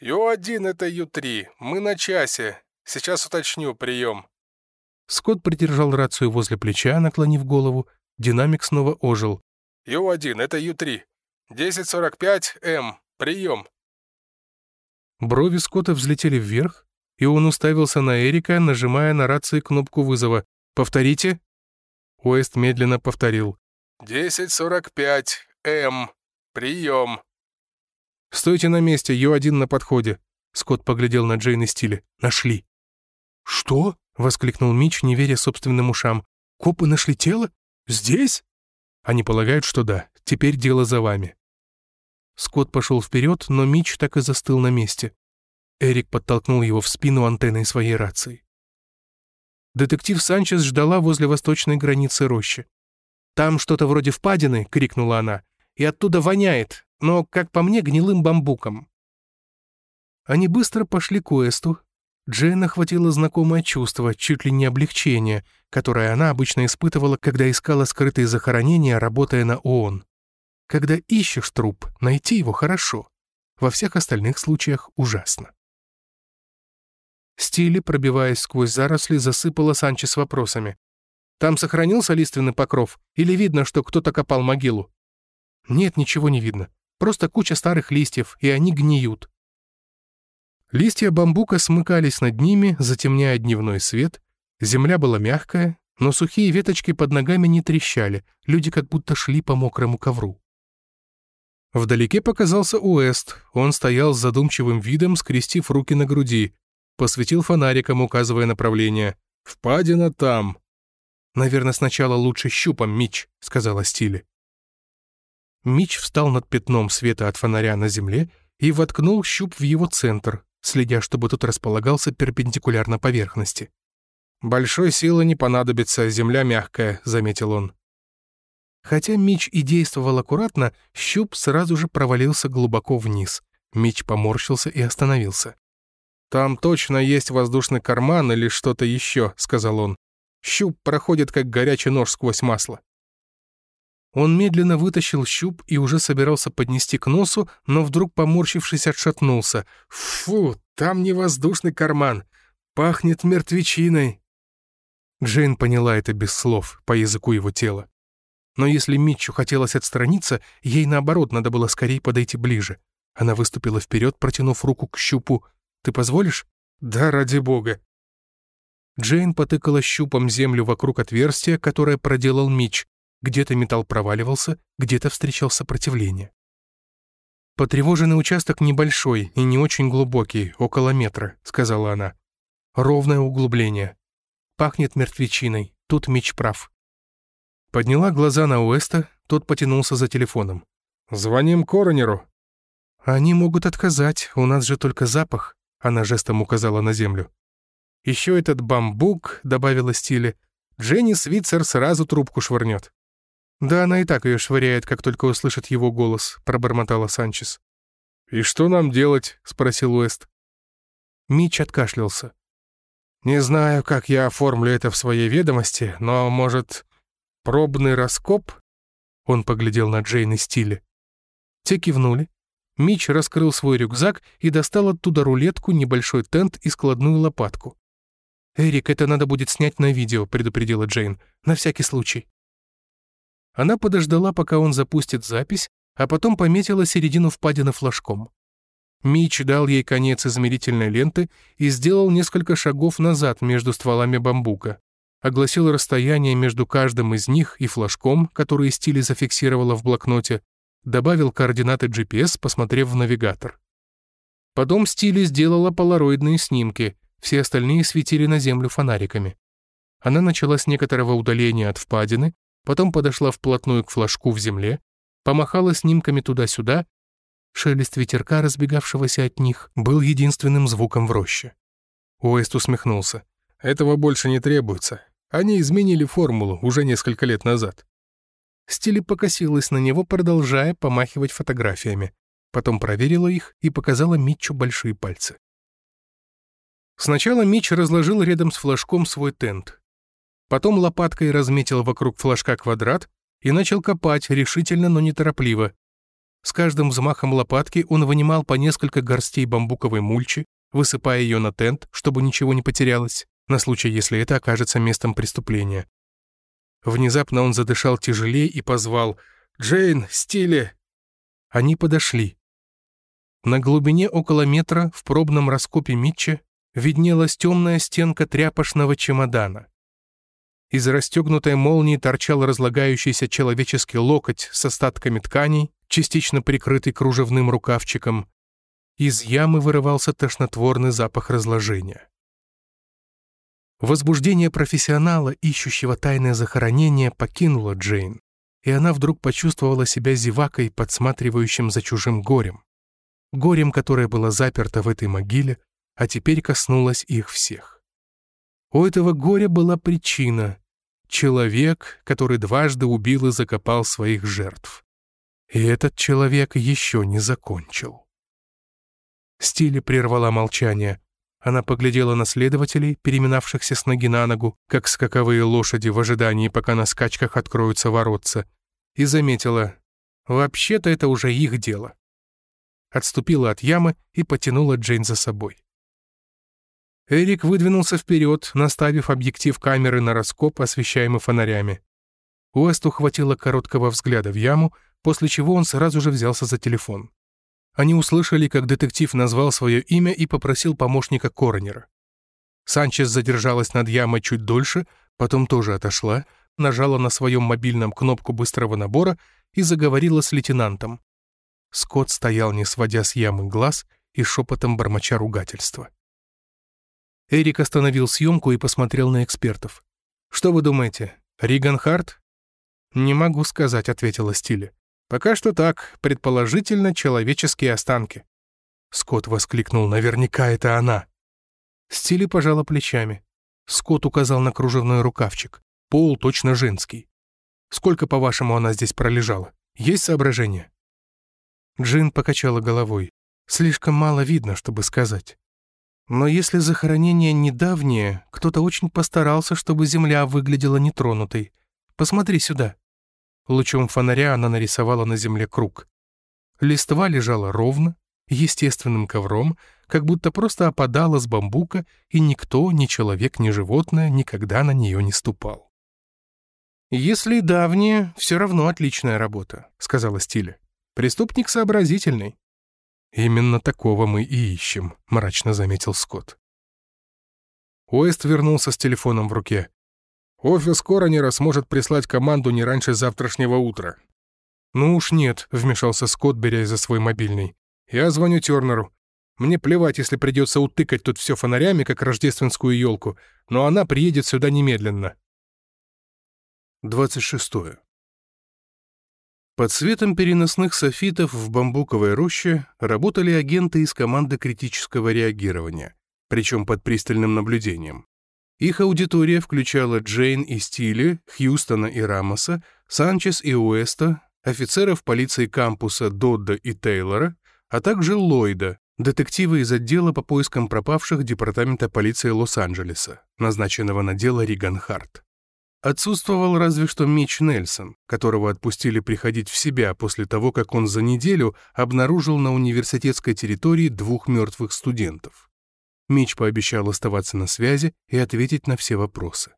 «Ю-1 — это Ю-3. Мы на часе. Сейчас уточню. Прием». Скотт придержал рацию возле плеча, наклонив голову. Динамик снова ожил. «Ю-1, это Ю-3. 1045М. Прием». Брови Скотта взлетели вверх, и он уставился на Эрика, нажимая на рации кнопку вызова. «Повторите?» Уэст медленно повторил. «1045М. Прием». «Стойте на месте, Ю-1 на подходе». Скотт поглядел на Джейн и Стиле. «Нашли». «Что?» — воскликнул Мич, не веря собственным ушам. «Копы нашли тело? Здесь?» Они полагают, что да. Теперь дело за вами. Скотт пошел вперед, но Мич так и застыл на месте. Эрик подтолкнул его в спину антенной своей рации. Детектив Санчес ждала возле восточной границы рощи. «Там что-то вроде впадины!» — крикнула она. «И оттуда воняет, но, как по мне, гнилым бамбуком». Они быстро пошли к Уэсту, Джейн охватило знакомое чувство, чуть ли не облегчение, которое она обычно испытывала, когда искала скрытые захоронения, работая на ООН. Когда ищешь труп, найти его хорошо. Во всех остальных случаях ужасно. Стили, пробиваясь сквозь заросли, засыпала Санчес вопросами. «Там сохранился лиственный покров? Или видно, что кто-то копал могилу?» «Нет, ничего не видно. Просто куча старых листьев, и они гниют. Листья бамбука смыкались над ними, затемняя дневной свет. Земля была мягкая, но сухие веточки под ногами не трещали, люди как будто шли по мокрому ковру. Вдалеке показался Уэст. Он стоял с задумчивым видом, скрестив руки на груди. посветил фонариком, указывая направление. «Впадина там!» «Наверное, сначала лучше щупом, Мич», — сказала Стиле. Мич встал над пятном света от фонаря на земле и воткнул щуп в его центр, следя, чтобы тот располагался перпендикулярно поверхности. «Большой силы не понадобится, земля мягкая», — заметил он. Хотя Мич и действовал аккуратно, щуп сразу же провалился глубоко вниз. Мич поморщился и остановился. «Там точно есть воздушный карман или что-то еще», — сказал он. «Щуп проходит, как горячий нож сквозь масло». Он медленно вытащил щуп и уже собирался поднести к носу, но вдруг, поморщившись, отшатнулся. «Фу, там не воздушный карман. Пахнет мертвечиной». Джейн поняла это без слов, по языку его тела. Но если Митчу хотелось отстраниться, ей, наоборот, надо было скорее подойти ближе. Она выступила вперед, протянув руку к щупу. «Ты позволишь?» «Да, ради бога». Джейн потыкала щупом землю вокруг отверстия, которое проделал Митч. Где-то металл проваливался, где-то встречал сопротивление. «Потревоженный участок небольшой и не очень глубокий, около метра», — сказала она. «Ровное углубление. Пахнет мертвечиной. Тут Мич прав». Подняла глаза на Уэста, тот потянулся за телефоном. «Звоним коронеру». «Они могут отказать, у нас же только запах», — она жестом указала на землю. «Еще этот бамбук», — добавила Стиле. «Дженни Свитцер сразу трубку швырнет». «Да она и так ее швыряет, как только услышит его голос», — пробормотала Санчес. «И что нам делать?» — спросил Уэст. Мич откашлялся. «Не знаю, как я оформлю это в своей ведомости, но, может, «Пробный раскоп?» Он поглядел на Джейн и Стиле. Те кивнули. Мич раскрыл свой рюкзак и достал оттуда рулетку, небольшой тент и складную лопатку. «Эрик, это надо будет снять на видео», — предупредила Джейн. «На всякий случай». Она подождала, пока он запустит запись, а потом пометила середину впадины флажком. Мич дал ей конец измерительной ленты и сделал несколько шагов назад между стволами бамбука огласил расстояние между каждым из них и флажком, который Стили зафиксировала в блокноте, добавил координаты GPS, посмотрев в навигатор. Потом Стили сделала полароидные снимки, все остальные светили на землю фонариками. Она начала с некоторого удаления от впадины, потом подошла вплотную к флажку в земле, помахала снимками туда-сюда, шелест ветерка, разбегавшегося от них, был единственным звуком в роще. Уэст усмехнулся. «Этого больше не требуется. Они изменили формулу уже несколько лет назад. Стили покосилась на него, продолжая помахивать фотографиями. Потом проверила их и показала Митчу большие пальцы. Сначала Митч разложил рядом с флажком свой тент. Потом лопаткой разметил вокруг флажка квадрат и начал копать решительно, но неторопливо. С каждым взмахом лопатки он вынимал по несколько горстей бамбуковой мульчи, высыпая ее на тент, чтобы ничего не потерялось на случай, если это окажется местом преступления. Внезапно он задышал тяжелее и позвал «Джейн, Стиле!». Они подошли. На глубине около метра в пробном раскопе Митча виднелась темная стенка тряпошного чемодана. Из расстегнутой молнии торчал разлагающийся человеческий локоть с остатками тканей, частично прикрытый кружевным рукавчиком. Из ямы вырывался тошнотворный запах разложения. Возбуждение профессионала, ищущего тайное захоронение, покинуло Джейн, и она вдруг почувствовала себя зевакой, подсматривающим за чужим горем. Горем, которое было заперто в этой могиле, а теперь коснулось их всех. У этого горя была причина — человек, который дважды убил и закопал своих жертв. И этот человек еще не закончил. Стиле прервала молчание — она поглядела на следователей, переминавшихся с ноги на ногу, как скаковые лошади в ожидании, пока на скачках откроются воротца, и заметила, вообще-то это уже их дело. Отступила от ямы и потянула Джейн за собой. Эрик выдвинулся вперед, наставив объектив камеры на раскоп, освещаемый фонарями. Уэсту хватило короткого взгляда в яму, после чего он сразу же взялся за телефон. Они услышали, как детектив назвал свое имя и попросил помощника коронера. Санчес задержалась над ямой чуть дольше, потом тоже отошла, нажала на своем мобильном кнопку быстрого набора и заговорила с лейтенантом. Скотт стоял, не сводя с ямы глаз и шепотом бормоча ругательства. Эрик остановил съемку и посмотрел на экспертов. «Что вы думаете, Риган Харт?» «Не могу сказать», — ответила Стиле. «Пока что так, предположительно, человеческие останки». Скотт воскликнул, «Наверняка это она». Стиле пожала плечами. Скотт указал на кружевной рукавчик. Пол точно женский. «Сколько, по-вашему, она здесь пролежала? Есть соображения?» Джин покачала головой. «Слишком мало видно, чтобы сказать». Но если захоронение недавнее, кто-то очень постарался, чтобы земля выглядела нетронутой. Посмотри сюда. Лучом фонаря она нарисовала на земле круг. Листва лежала ровно, естественным ковром, как будто просто опадала с бамбука, и никто, ни человек, ни животное, никогда на нее не ступал. «Если давнее, все равно отличная работа», — сказала Стиля. «Преступник сообразительный. «Именно такого мы и ищем», — мрачно заметил Скотт. Уэст вернулся с телефоном в руке. «Офис Коронера сможет прислать команду не раньше завтрашнего утра». «Ну уж нет», — вмешался Скотт, беря за свой мобильный. «Я звоню Тернеру. Мне плевать, если придется утыкать тут все фонарями, как рождественскую елку, но она приедет сюда немедленно». 26. Под светом переносных софитов в бамбуковой роще работали агенты из команды критического реагирования, причем под пристальным наблюдением. Их аудитория включала Джейн и Стили, Хьюстона и Рамоса, Санчес и Уэста, офицеров полиции кампуса Додда и Тейлора, а также Ллойда, детектива из отдела по поискам пропавших Департамента полиции Лос-Анджелеса, назначенного на дело Риган Харт. Отсутствовал разве что Мич Нельсон, которого отпустили приходить в себя после того, как он за неделю обнаружил на университетской территории двух мертвых студентов. Мич пообещал оставаться на связи и ответить на все вопросы.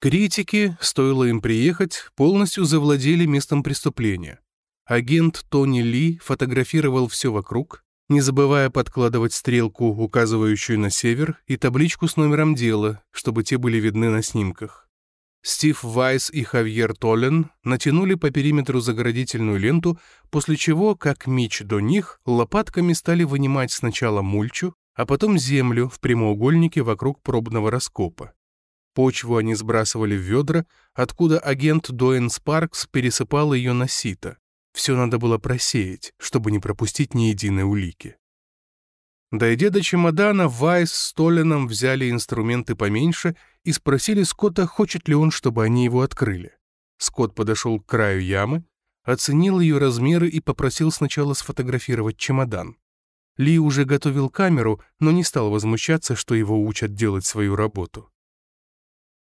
Критики, стоило им приехать, полностью завладели местом преступления. Агент Тони Ли фотографировал все вокруг, не забывая подкладывать стрелку, указывающую на север, и табличку с номером дела, чтобы те были видны на снимках. Стив Вайс и Хавьер Толлен натянули по периметру заградительную ленту, после чего, как меч до них, лопатками стали вынимать сначала мульчу, а потом землю в прямоугольнике вокруг пробного раскопа. Почву они сбрасывали в ведра, откуда агент Дуэн Спаркс пересыпал ее на сито. Все надо было просеять, чтобы не пропустить ни единой улики. Дойдя до чемодана, Вайс с Толлином взяли инструменты поменьше и спросили Скотта, хочет ли он, чтобы они его открыли. Скотт подошел к краю ямы, оценил ее размеры и попросил сначала сфотографировать чемодан. Ли уже готовил камеру, но не стал возмущаться, что его учат делать свою работу.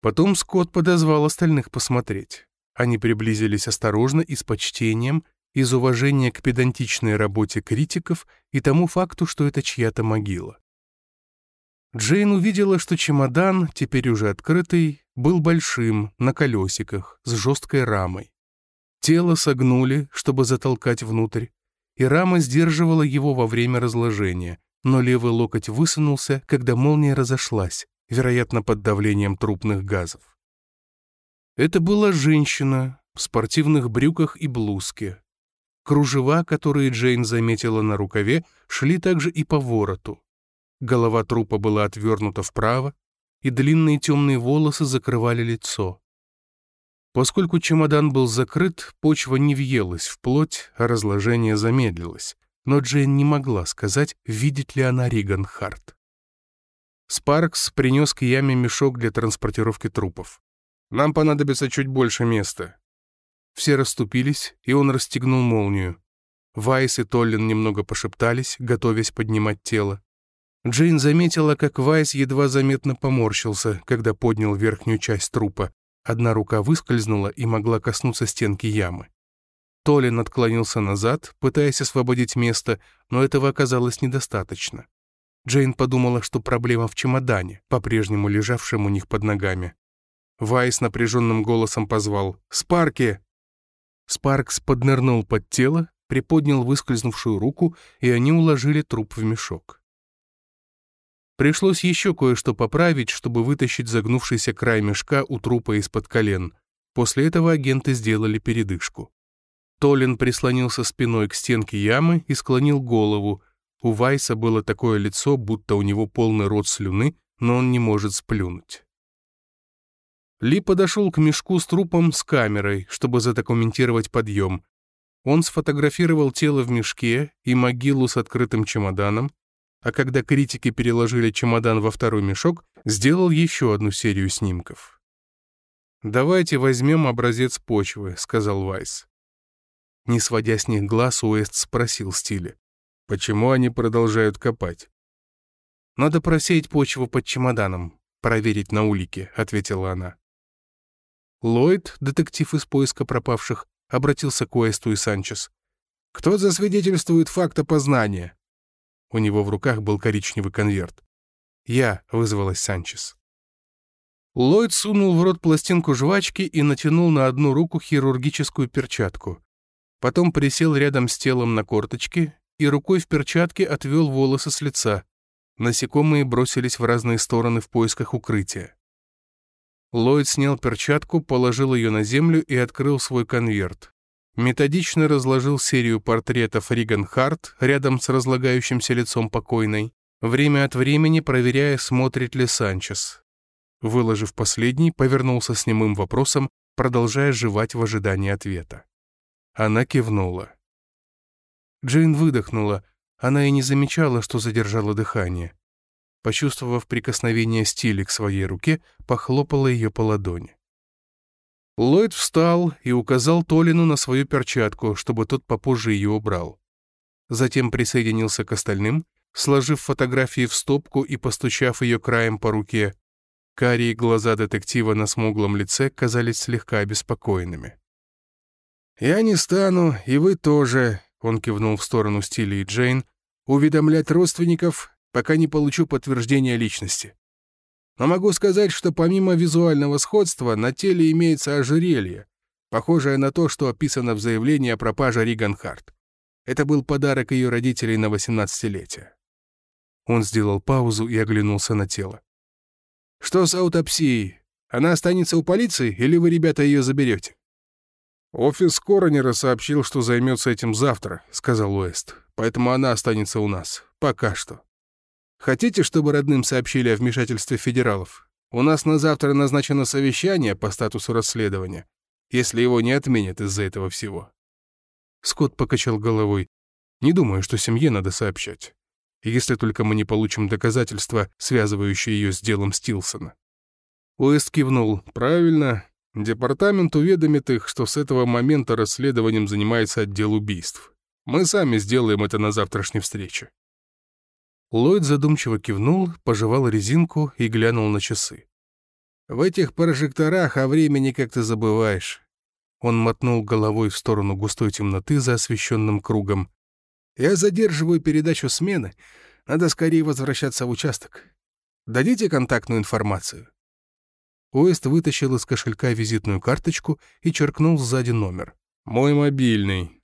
Потом Скотт подозвал остальных посмотреть. Они приблизились осторожно и с почтением, из уважения к педантичной работе критиков и тому факту, что это чья-то могила. Джейн увидела, что чемодан, теперь уже открытый, был большим, на колесиках, с жесткой рамой. Тело согнули, чтобы затолкать внутрь, и рама сдерживала его во время разложения, но левый локоть высунулся, когда молния разошлась, вероятно, под давлением трупных газов. Это была женщина в спортивных брюках и блузке, Кружева, которые Джейн заметила на рукаве, шли также и по вороту. Голова трупа была отвернута вправо, и длинные темные волосы закрывали лицо. Поскольку чемодан был закрыт, почва не въелась в плоть, а разложение замедлилось. Но Джейн не могла сказать, видит ли она Риган Харт. Спаркс принес к яме мешок для транспортировки трупов. «Нам понадобится чуть больше места. Все расступились, и он расстегнул молнию. Вайс и Толлин немного пошептались, готовясь поднимать тело. Джейн заметила, как Вайс едва заметно поморщился, когда поднял верхнюю часть трупа. Одна рука выскользнула и могла коснуться стенки ямы. Толлин отклонился назад, пытаясь освободить место, но этого оказалось недостаточно. Джейн подумала, что проблема в чемодане, по-прежнему лежавшем у них под ногами. Вайс напряженным голосом позвал «Спарки!» Спаркс поднырнул под тело, приподнял выскользнувшую руку, и они уложили труп в мешок. Пришлось еще кое-что поправить, чтобы вытащить загнувшийся край мешка у трупа из-под колен. После этого агенты сделали передышку. Толин прислонился спиной к стенке ямы и склонил голову. У Вайса было такое лицо, будто у него полный рот слюны, но он не может сплюнуть. Ли подошел к мешку с трупом с камерой, чтобы задокументировать подъем. Он сфотографировал тело в мешке и могилу с открытым чемоданом, а когда критики переложили чемодан во второй мешок, сделал еще одну серию снимков. «Давайте возьмем образец почвы», — сказал Вайс. Не сводя с них глаз, Уэст спросил Стиле. «Почему они продолжают копать?» «Надо просеять почву под чемоданом, проверить на улике», — ответила она. Ллойд, детектив из поиска пропавших, обратился к Уэсту и Санчес. «Кто засвидетельствует факт опознания?» У него в руках был коричневый конверт. «Я», — вызвалась Санчес. Ллойд сунул в рот пластинку жвачки и натянул на одну руку хирургическую перчатку. Потом присел рядом с телом на корточки и рукой в перчатке отвел волосы с лица. Насекомые бросились в разные стороны в поисках укрытия. Ллойд снял перчатку, положил ее на землю и открыл свой конверт. Методично разложил серию портретов Риган Харт рядом с разлагающимся лицом покойной, время от времени проверяя, смотрит ли Санчес. Выложив последний, повернулся с немым вопросом, продолжая жевать в ожидании ответа. Она кивнула. Джейн выдохнула. Она и не замечала, что задержала дыхание почувствовав прикосновение стиля к своей руке, похлопала ее по ладони. Ллойд встал и указал Толину на свою перчатку, чтобы тот попозже ее убрал. Затем присоединился к остальным, сложив фотографии в стопку и постучав ее краем по руке. Карие глаза детектива на смуглом лице казались слегка обеспокоенными. «Я не стану, и вы тоже», — он кивнул в сторону Стили и Джейн, «уведомлять родственников пока не получу подтверждения личности. Но могу сказать, что помимо визуального сходства на теле имеется ожерелье, похожее на то, что описано в заявлении о пропаже Риган Харт. Это был подарок ее родителей на 18-летие. Он сделал паузу и оглянулся на тело. «Что с аутопсией? Она останется у полиции, или вы, ребята, ее заберете?» «Офис Коронера сообщил, что займется этим завтра», — сказал Уэст. «Поэтому она останется у нас. Пока что». Хотите, чтобы родным сообщили о вмешательстве федералов? У нас на завтра назначено совещание по статусу расследования, если его не отменят из-за этого всего». Скотт покачал головой. «Не думаю, что семье надо сообщать. Если только мы не получим доказательства, связывающие ее с делом Стилсона». Уэст кивнул. «Правильно. Департамент уведомит их, что с этого момента расследованием занимается отдел убийств. Мы сами сделаем это на завтрашней встрече». Ллойд задумчиво кивнул, пожевал резинку и глянул на часы. «В этих прожекторах о времени как то забываешь». Он мотнул головой в сторону густой темноты за освещенным кругом. «Я задерживаю передачу смены. Надо скорее возвращаться в участок. Дадите контактную информацию?» Уэст вытащил из кошелька визитную карточку и черкнул сзади номер. «Мой мобильный».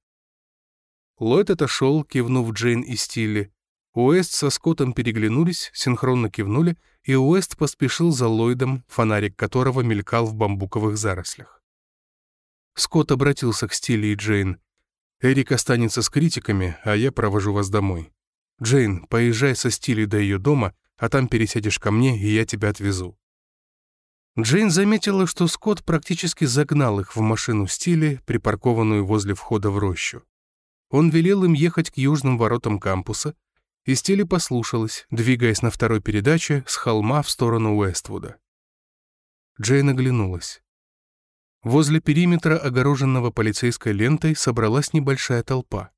Ллойд отошел, кивнув Джейн и Стилли, Уэст со Скоттом переглянулись, синхронно кивнули, и Уэст поспешил за Ллойдом, фонарик которого мелькал в бамбуковых зарослях. Скотт обратился к Стиле и Джейн. «Эрик останется с критиками, а я провожу вас домой. Джейн, поезжай со Стили до ее дома, а там пересядешь ко мне, и я тебя отвезу». Джейн заметила, что Скотт практически загнал их в машину Стили, припаркованную возле входа в рощу. Он велел им ехать к южным воротам кампуса, и Стилли послушалась, двигаясь на второй передаче с холма в сторону Уэствуда. Джейн оглянулась. Возле периметра, огороженного полицейской лентой, собралась небольшая толпа.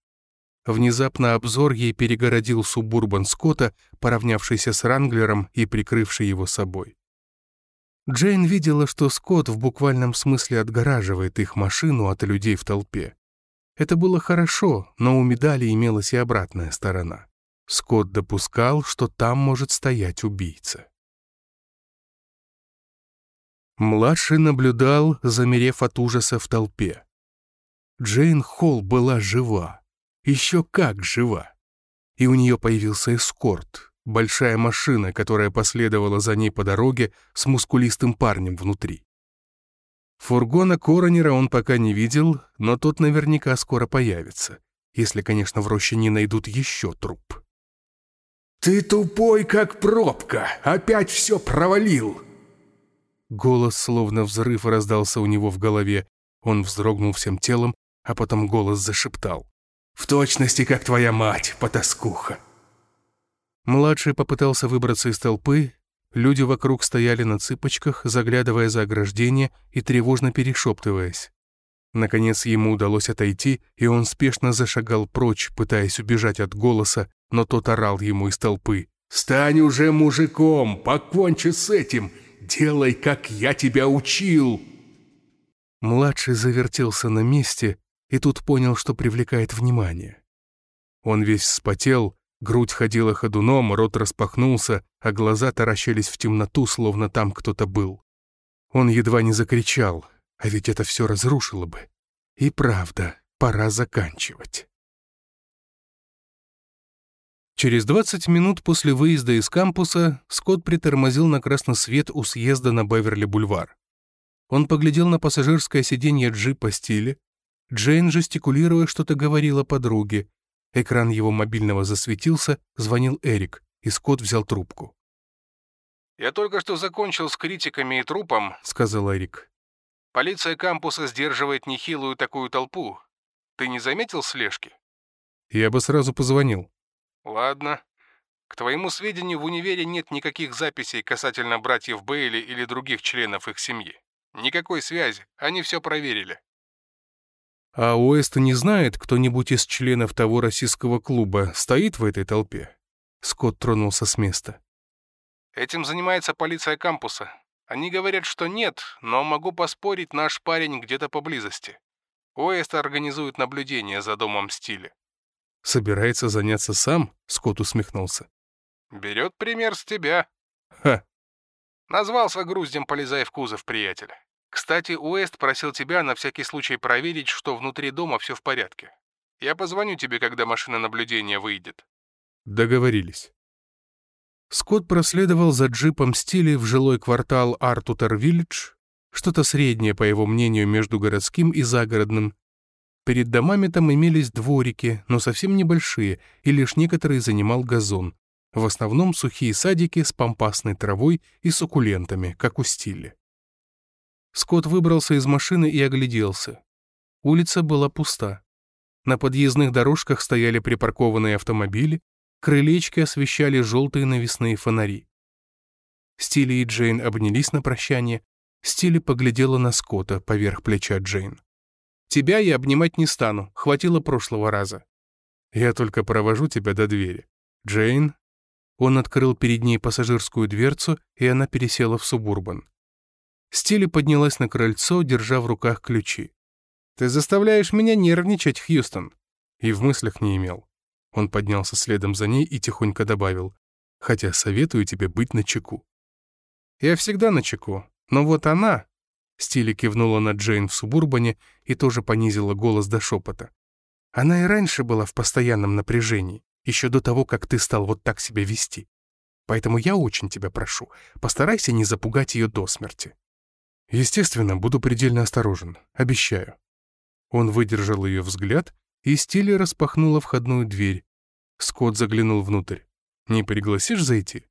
Внезапно обзор ей перегородил субурбан Скотта, поравнявшийся с Ранглером и прикрывший его собой. Джейн видела, что Скотт в буквальном смысле отгораживает их машину от людей в толпе. Это было хорошо, но у медали имелась и обратная сторона. Скотт допускал, что там может стоять убийца. Младший наблюдал, замерев от ужаса в толпе. Джейн Холл была жива. Еще как жива. И у нее появился эскорт, большая машина, которая последовала за ней по дороге с мускулистым парнем внутри. Фургона Коронера он пока не видел, но тот наверняка скоро появится, если, конечно, в роще не найдут еще труп. «Ты тупой, как пробка! Опять все провалил!» Голос, словно взрыв, раздался у него в голове. Он вздрогнул всем телом, а потом голос зашептал. «В точности, как твоя мать, потаскуха!» Младший попытался выбраться из толпы. Люди вокруг стояли на цыпочках, заглядывая за ограждение и тревожно перешептываясь. Наконец ему удалось отойти, и он спешно зашагал прочь, пытаясь убежать от голоса, но тот орал ему из толпы. «Стань уже мужиком, покончи с этим, делай, как я тебя учил!» Младший завертелся на месте и тут понял, что привлекает внимание. Он весь вспотел, грудь ходила ходуном, рот распахнулся, а глаза таращились в темноту, словно там кто-то был. Он едва не закричал, а ведь это все разрушило бы. И правда, пора заканчивать. Через 20 минут после выезда из кампуса Скотт притормозил на красный свет у съезда на Беверли-бульвар. Он поглядел на пассажирское сиденье джипа стиле. Джейн, жестикулируя, что-то говорила подруге. Экран его мобильного засветился, звонил Эрик, и Скотт взял трубку. «Я только что закончил с критиками и трупом», — сказал Эрик. Полиция кампуса сдерживает нехилую такую толпу. Ты не заметил слежки? Я бы сразу позвонил. Ладно. К твоему сведению, в универе нет никаких записей касательно братьев Бейли или других членов их семьи. Никакой связи. Они все проверили. А Уэст не знает, кто-нибудь из членов того российского клуба стоит в этой толпе? Скотт тронулся с места. Этим занимается полиция кампуса. Они говорят, что нет, но могу поспорить, наш парень где-то поблизости. Уэст организует наблюдение за домом стиля. «Собирается заняться сам?» — Скотт усмехнулся. «Берет пример с тебя». «Ха!» Назвался груздем «Полезай в кузов, приятель». Кстати, Уэст просил тебя на всякий случай проверить, что внутри дома все в порядке. Я позвоню тебе, когда машина наблюдения выйдет». Договорились. Скотт проследовал за джипом стиле в жилой квартал Артутер-Виллидж, что-то среднее, по его мнению, между городским и загородным. Перед домами там имелись дворики, но совсем небольшие, и лишь некоторые занимал газон. В основном сухие садики с помпасной травой и суккулентами, как у стиле. Скотт выбрался из машины и огляделся. Улица была пуста. На подъездных дорожках стояли припаркованные автомобили, Крылечки освещали желтые навесные фонари. Стили и Джейн обнялись на прощание. Стили поглядела на Скотта поверх плеча Джейн. «Тебя я обнимать не стану, хватило прошлого раза». «Я только провожу тебя до двери. Джейн?» Он открыл перед ней пассажирскую дверцу, и она пересела в субурбан. Стили поднялась на крыльцо, держа в руках ключи. «Ты заставляешь меня нервничать, Хьюстон!» И в мыслях не имел. Он поднялся следом за ней и тихонько добавил, «Хотя советую тебе быть начеку». «Я всегда начеку, но вот она...» Стили кивнула на Джейн в субурбане и тоже понизила голос до шепота. «Она и раньше была в постоянном напряжении, еще до того, как ты стал вот так себя вести. Поэтому я очень тебя прошу, постарайся не запугать ее до смерти». «Естественно, буду предельно осторожен, обещаю». Он выдержал ее взгляд и Стилли распахнула входную дверь. Скотт заглянул внутрь. «Не пригласишь зайти?»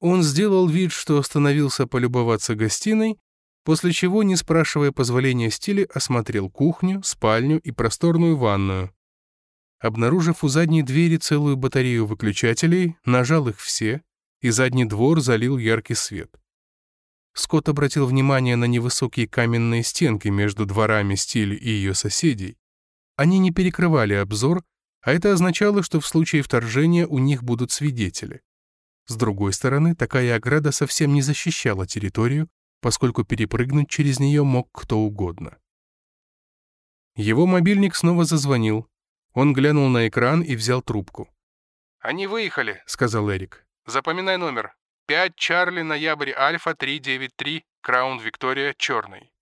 Он сделал вид, что остановился полюбоваться гостиной, после чего, не спрашивая позволения Стилли, осмотрел кухню, спальню и просторную ванную. Обнаружив у задней двери целую батарею выключателей, нажал их все, и задний двор залил яркий свет. Скотт обратил внимание на невысокие каменные стенки между дворами Стиль и ее соседей, они не перекрывали обзор, а это означало, что в случае вторжения у них будут свидетели. С другой стороны, такая ограда совсем не защищала территорию, поскольку перепрыгнуть через нее мог кто угодно. Его мобильник снова зазвонил. Он глянул на экран и взял трубку. «Они выехали», — сказал Эрик. «Запоминай номер. 5 Чарли, ноябрь, Альфа, 393, Краун, Виктория, черный».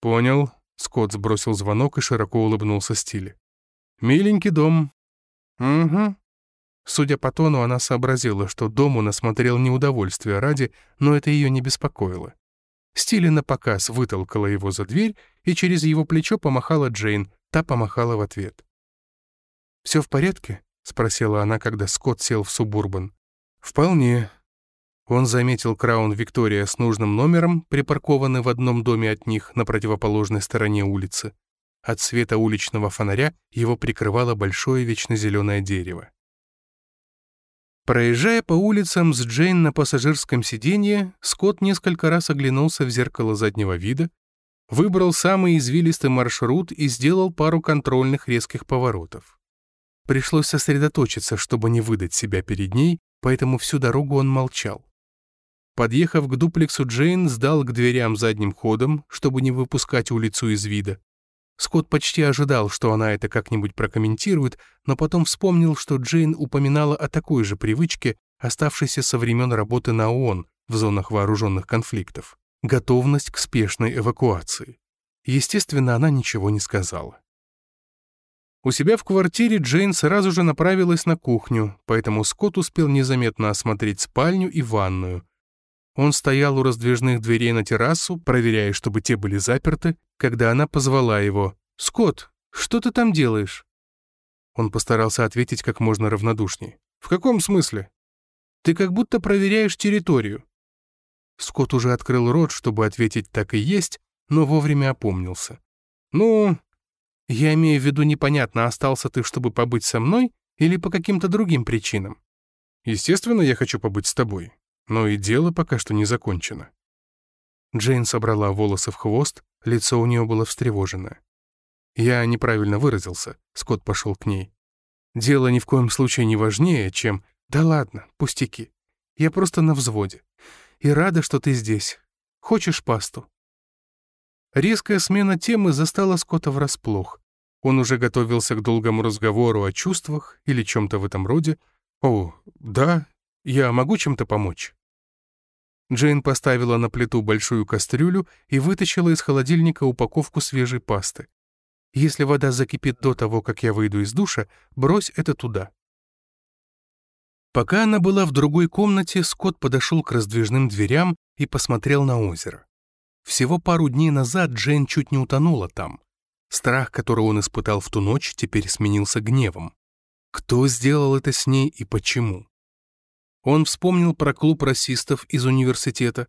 «Понял. Скотт сбросил звонок и широко улыбнулся Стиле. «Миленький дом». «Угу». Судя по тону, она сообразила, что дому насмотрел неудовольствие ради, но это ее не беспокоило. Стиле на показ вытолкала его за дверь и через его плечо помахала Джейн, та помахала в ответ. «Все в порядке?» — спросила она, когда Скотт сел в субурбан. «Вполне». Он заметил Краун Виктория с нужным номером, припаркованный в одном доме от них на противоположной стороне улицы. От света уличного фонаря его прикрывало большое вечно дерево. Проезжая по улицам с Джейн на пассажирском сиденье, Скотт несколько раз оглянулся в зеркало заднего вида, выбрал самый извилистый маршрут и сделал пару контрольных резких поворотов. Пришлось сосредоточиться, чтобы не выдать себя перед ней, поэтому всю дорогу он молчал. Подъехав к дуплексу, Джейн сдал к дверям задним ходом, чтобы не выпускать улицу из вида. Скотт почти ожидал, что она это как-нибудь прокомментирует, но потом вспомнил, что Джейн упоминала о такой же привычке, оставшейся со времен работы на ООН в зонах вооруженных конфликтов — готовность к спешной эвакуации. Естественно, она ничего не сказала. У себя в квартире Джейн сразу же направилась на кухню, поэтому Скотт успел незаметно осмотреть спальню и ванную, он стоял у раздвижных дверей на террасу, проверяя, чтобы те были заперты, когда она позвала его. «Скотт, что ты там делаешь?» Он постарался ответить как можно равнодушнее. «В каком смысле?» «Ты как будто проверяешь территорию». Скотт уже открыл рот, чтобы ответить «так и есть», но вовремя опомнился. «Ну, я имею в виду непонятно, остался ты, чтобы побыть со мной или по каким-то другим причинам?» «Естественно, я хочу побыть с тобой. Но и дело пока что не закончено. Джейн собрала волосы в хвост, лицо у нее было встревожено. Я неправильно выразился, Скотт пошел к ней. Дело ни в коем случае не важнее, чем... Да ладно, пустяки. Я просто на взводе. И рада, что ты здесь. Хочешь пасту? Резкая смена темы застала Скотта врасплох. Он уже готовился к долгому разговору о чувствах или чем-то в этом роде. «О, да, я могу чем-то помочь?» Джейн поставила на плиту большую кастрюлю и вытащила из холодильника упаковку свежей пасты. «Если вода закипит до того, как я выйду из душа, брось это туда». Пока она была в другой комнате, Скотт подошел к раздвижным дверям и посмотрел на озеро. Всего пару дней назад Джейн чуть не утонула там. Страх, который он испытал в ту ночь, теперь сменился гневом. Кто сделал это с ней и почему? Он вспомнил про клуб расистов из университета.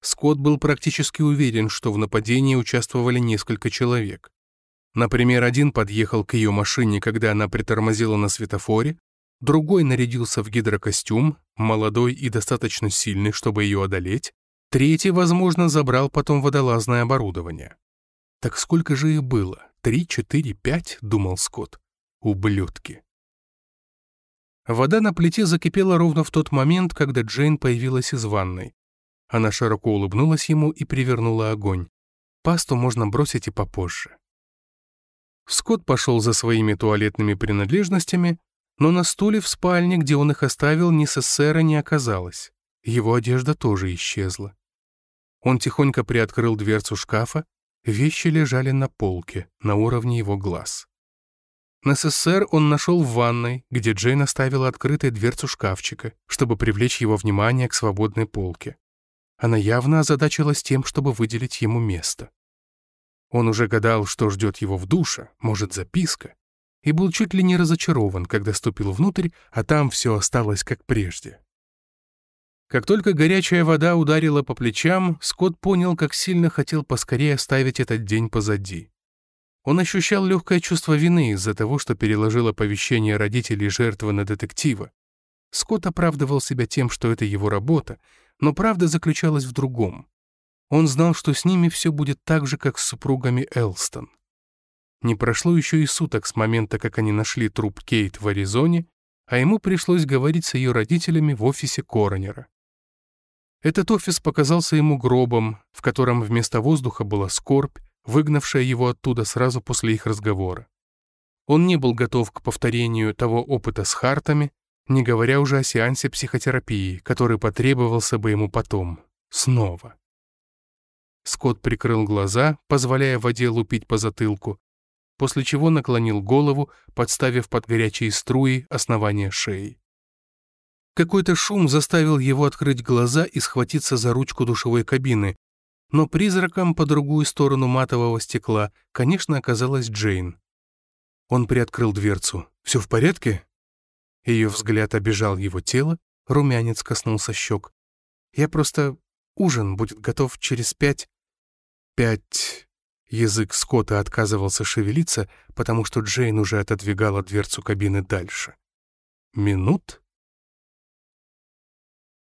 Скотт был практически уверен, что в нападении участвовали несколько человек. Например, один подъехал к ее машине, когда она притормозила на светофоре, другой нарядился в гидрокостюм, молодой и достаточно сильный, чтобы ее одолеть, третий, возможно, забрал потом водолазное оборудование. Так сколько же их было? Три, четыре, пять, думал Скотт. Ублюдки. Вода на плите закипела ровно в тот момент, когда Джейн появилась из ванной. Она широко улыбнулась ему и привернула огонь. Пасту можно бросить и попозже. Скотт пошел за своими туалетными принадлежностями, но на стуле в спальне, где он их оставил, ни сессера не оказалось. Его одежда тоже исчезла. Он тихонько приоткрыл дверцу шкафа, вещи лежали на полке, на уровне его глаз. НССР он нашел в ванной, где Джейн оставила открытой дверцу шкафчика, чтобы привлечь его внимание к свободной полке. Она явно озадачилась тем, чтобы выделить ему место. Он уже гадал, что ждет его в душе, может, записка, и был чуть ли не разочарован, когда ступил внутрь, а там все осталось как прежде. Как только горячая вода ударила по плечам, Скотт понял, как сильно хотел поскорее оставить этот день позади. Он ощущал легкое чувство вины из-за того, что переложил оповещение родителей жертвы на детектива. Скотт оправдывал себя тем, что это его работа, но правда заключалась в другом. Он знал, что с ними все будет так же, как с супругами Элстон. Не прошло еще и суток с момента, как они нашли труп Кейт в Аризоне, а ему пришлось говорить с ее родителями в офисе коронера. Этот офис показался ему гробом, в котором вместо воздуха была скорбь, выгнавшая его оттуда сразу после их разговора. Он не был готов к повторению того опыта с Хартами, не говоря уже о сеансе психотерапии, который потребовался бы ему потом. Снова. Скотт прикрыл глаза, позволяя воде лупить по затылку, после чего наклонил голову, подставив под горячие струи основание шеи. Какой-то шум заставил его открыть глаза и схватиться за ручку душевой кабины, но призраком по другую сторону матового стекла, конечно, оказалась Джейн. Он приоткрыл дверцу. «Все в порядке?» Ее взгляд обижал его тело, румянец коснулся щек. «Я просто... Ужин будет готов через пять...» «Пять...» Язык Скотта отказывался шевелиться, потому что Джейн уже отодвигала дверцу кабины дальше. «Минут?»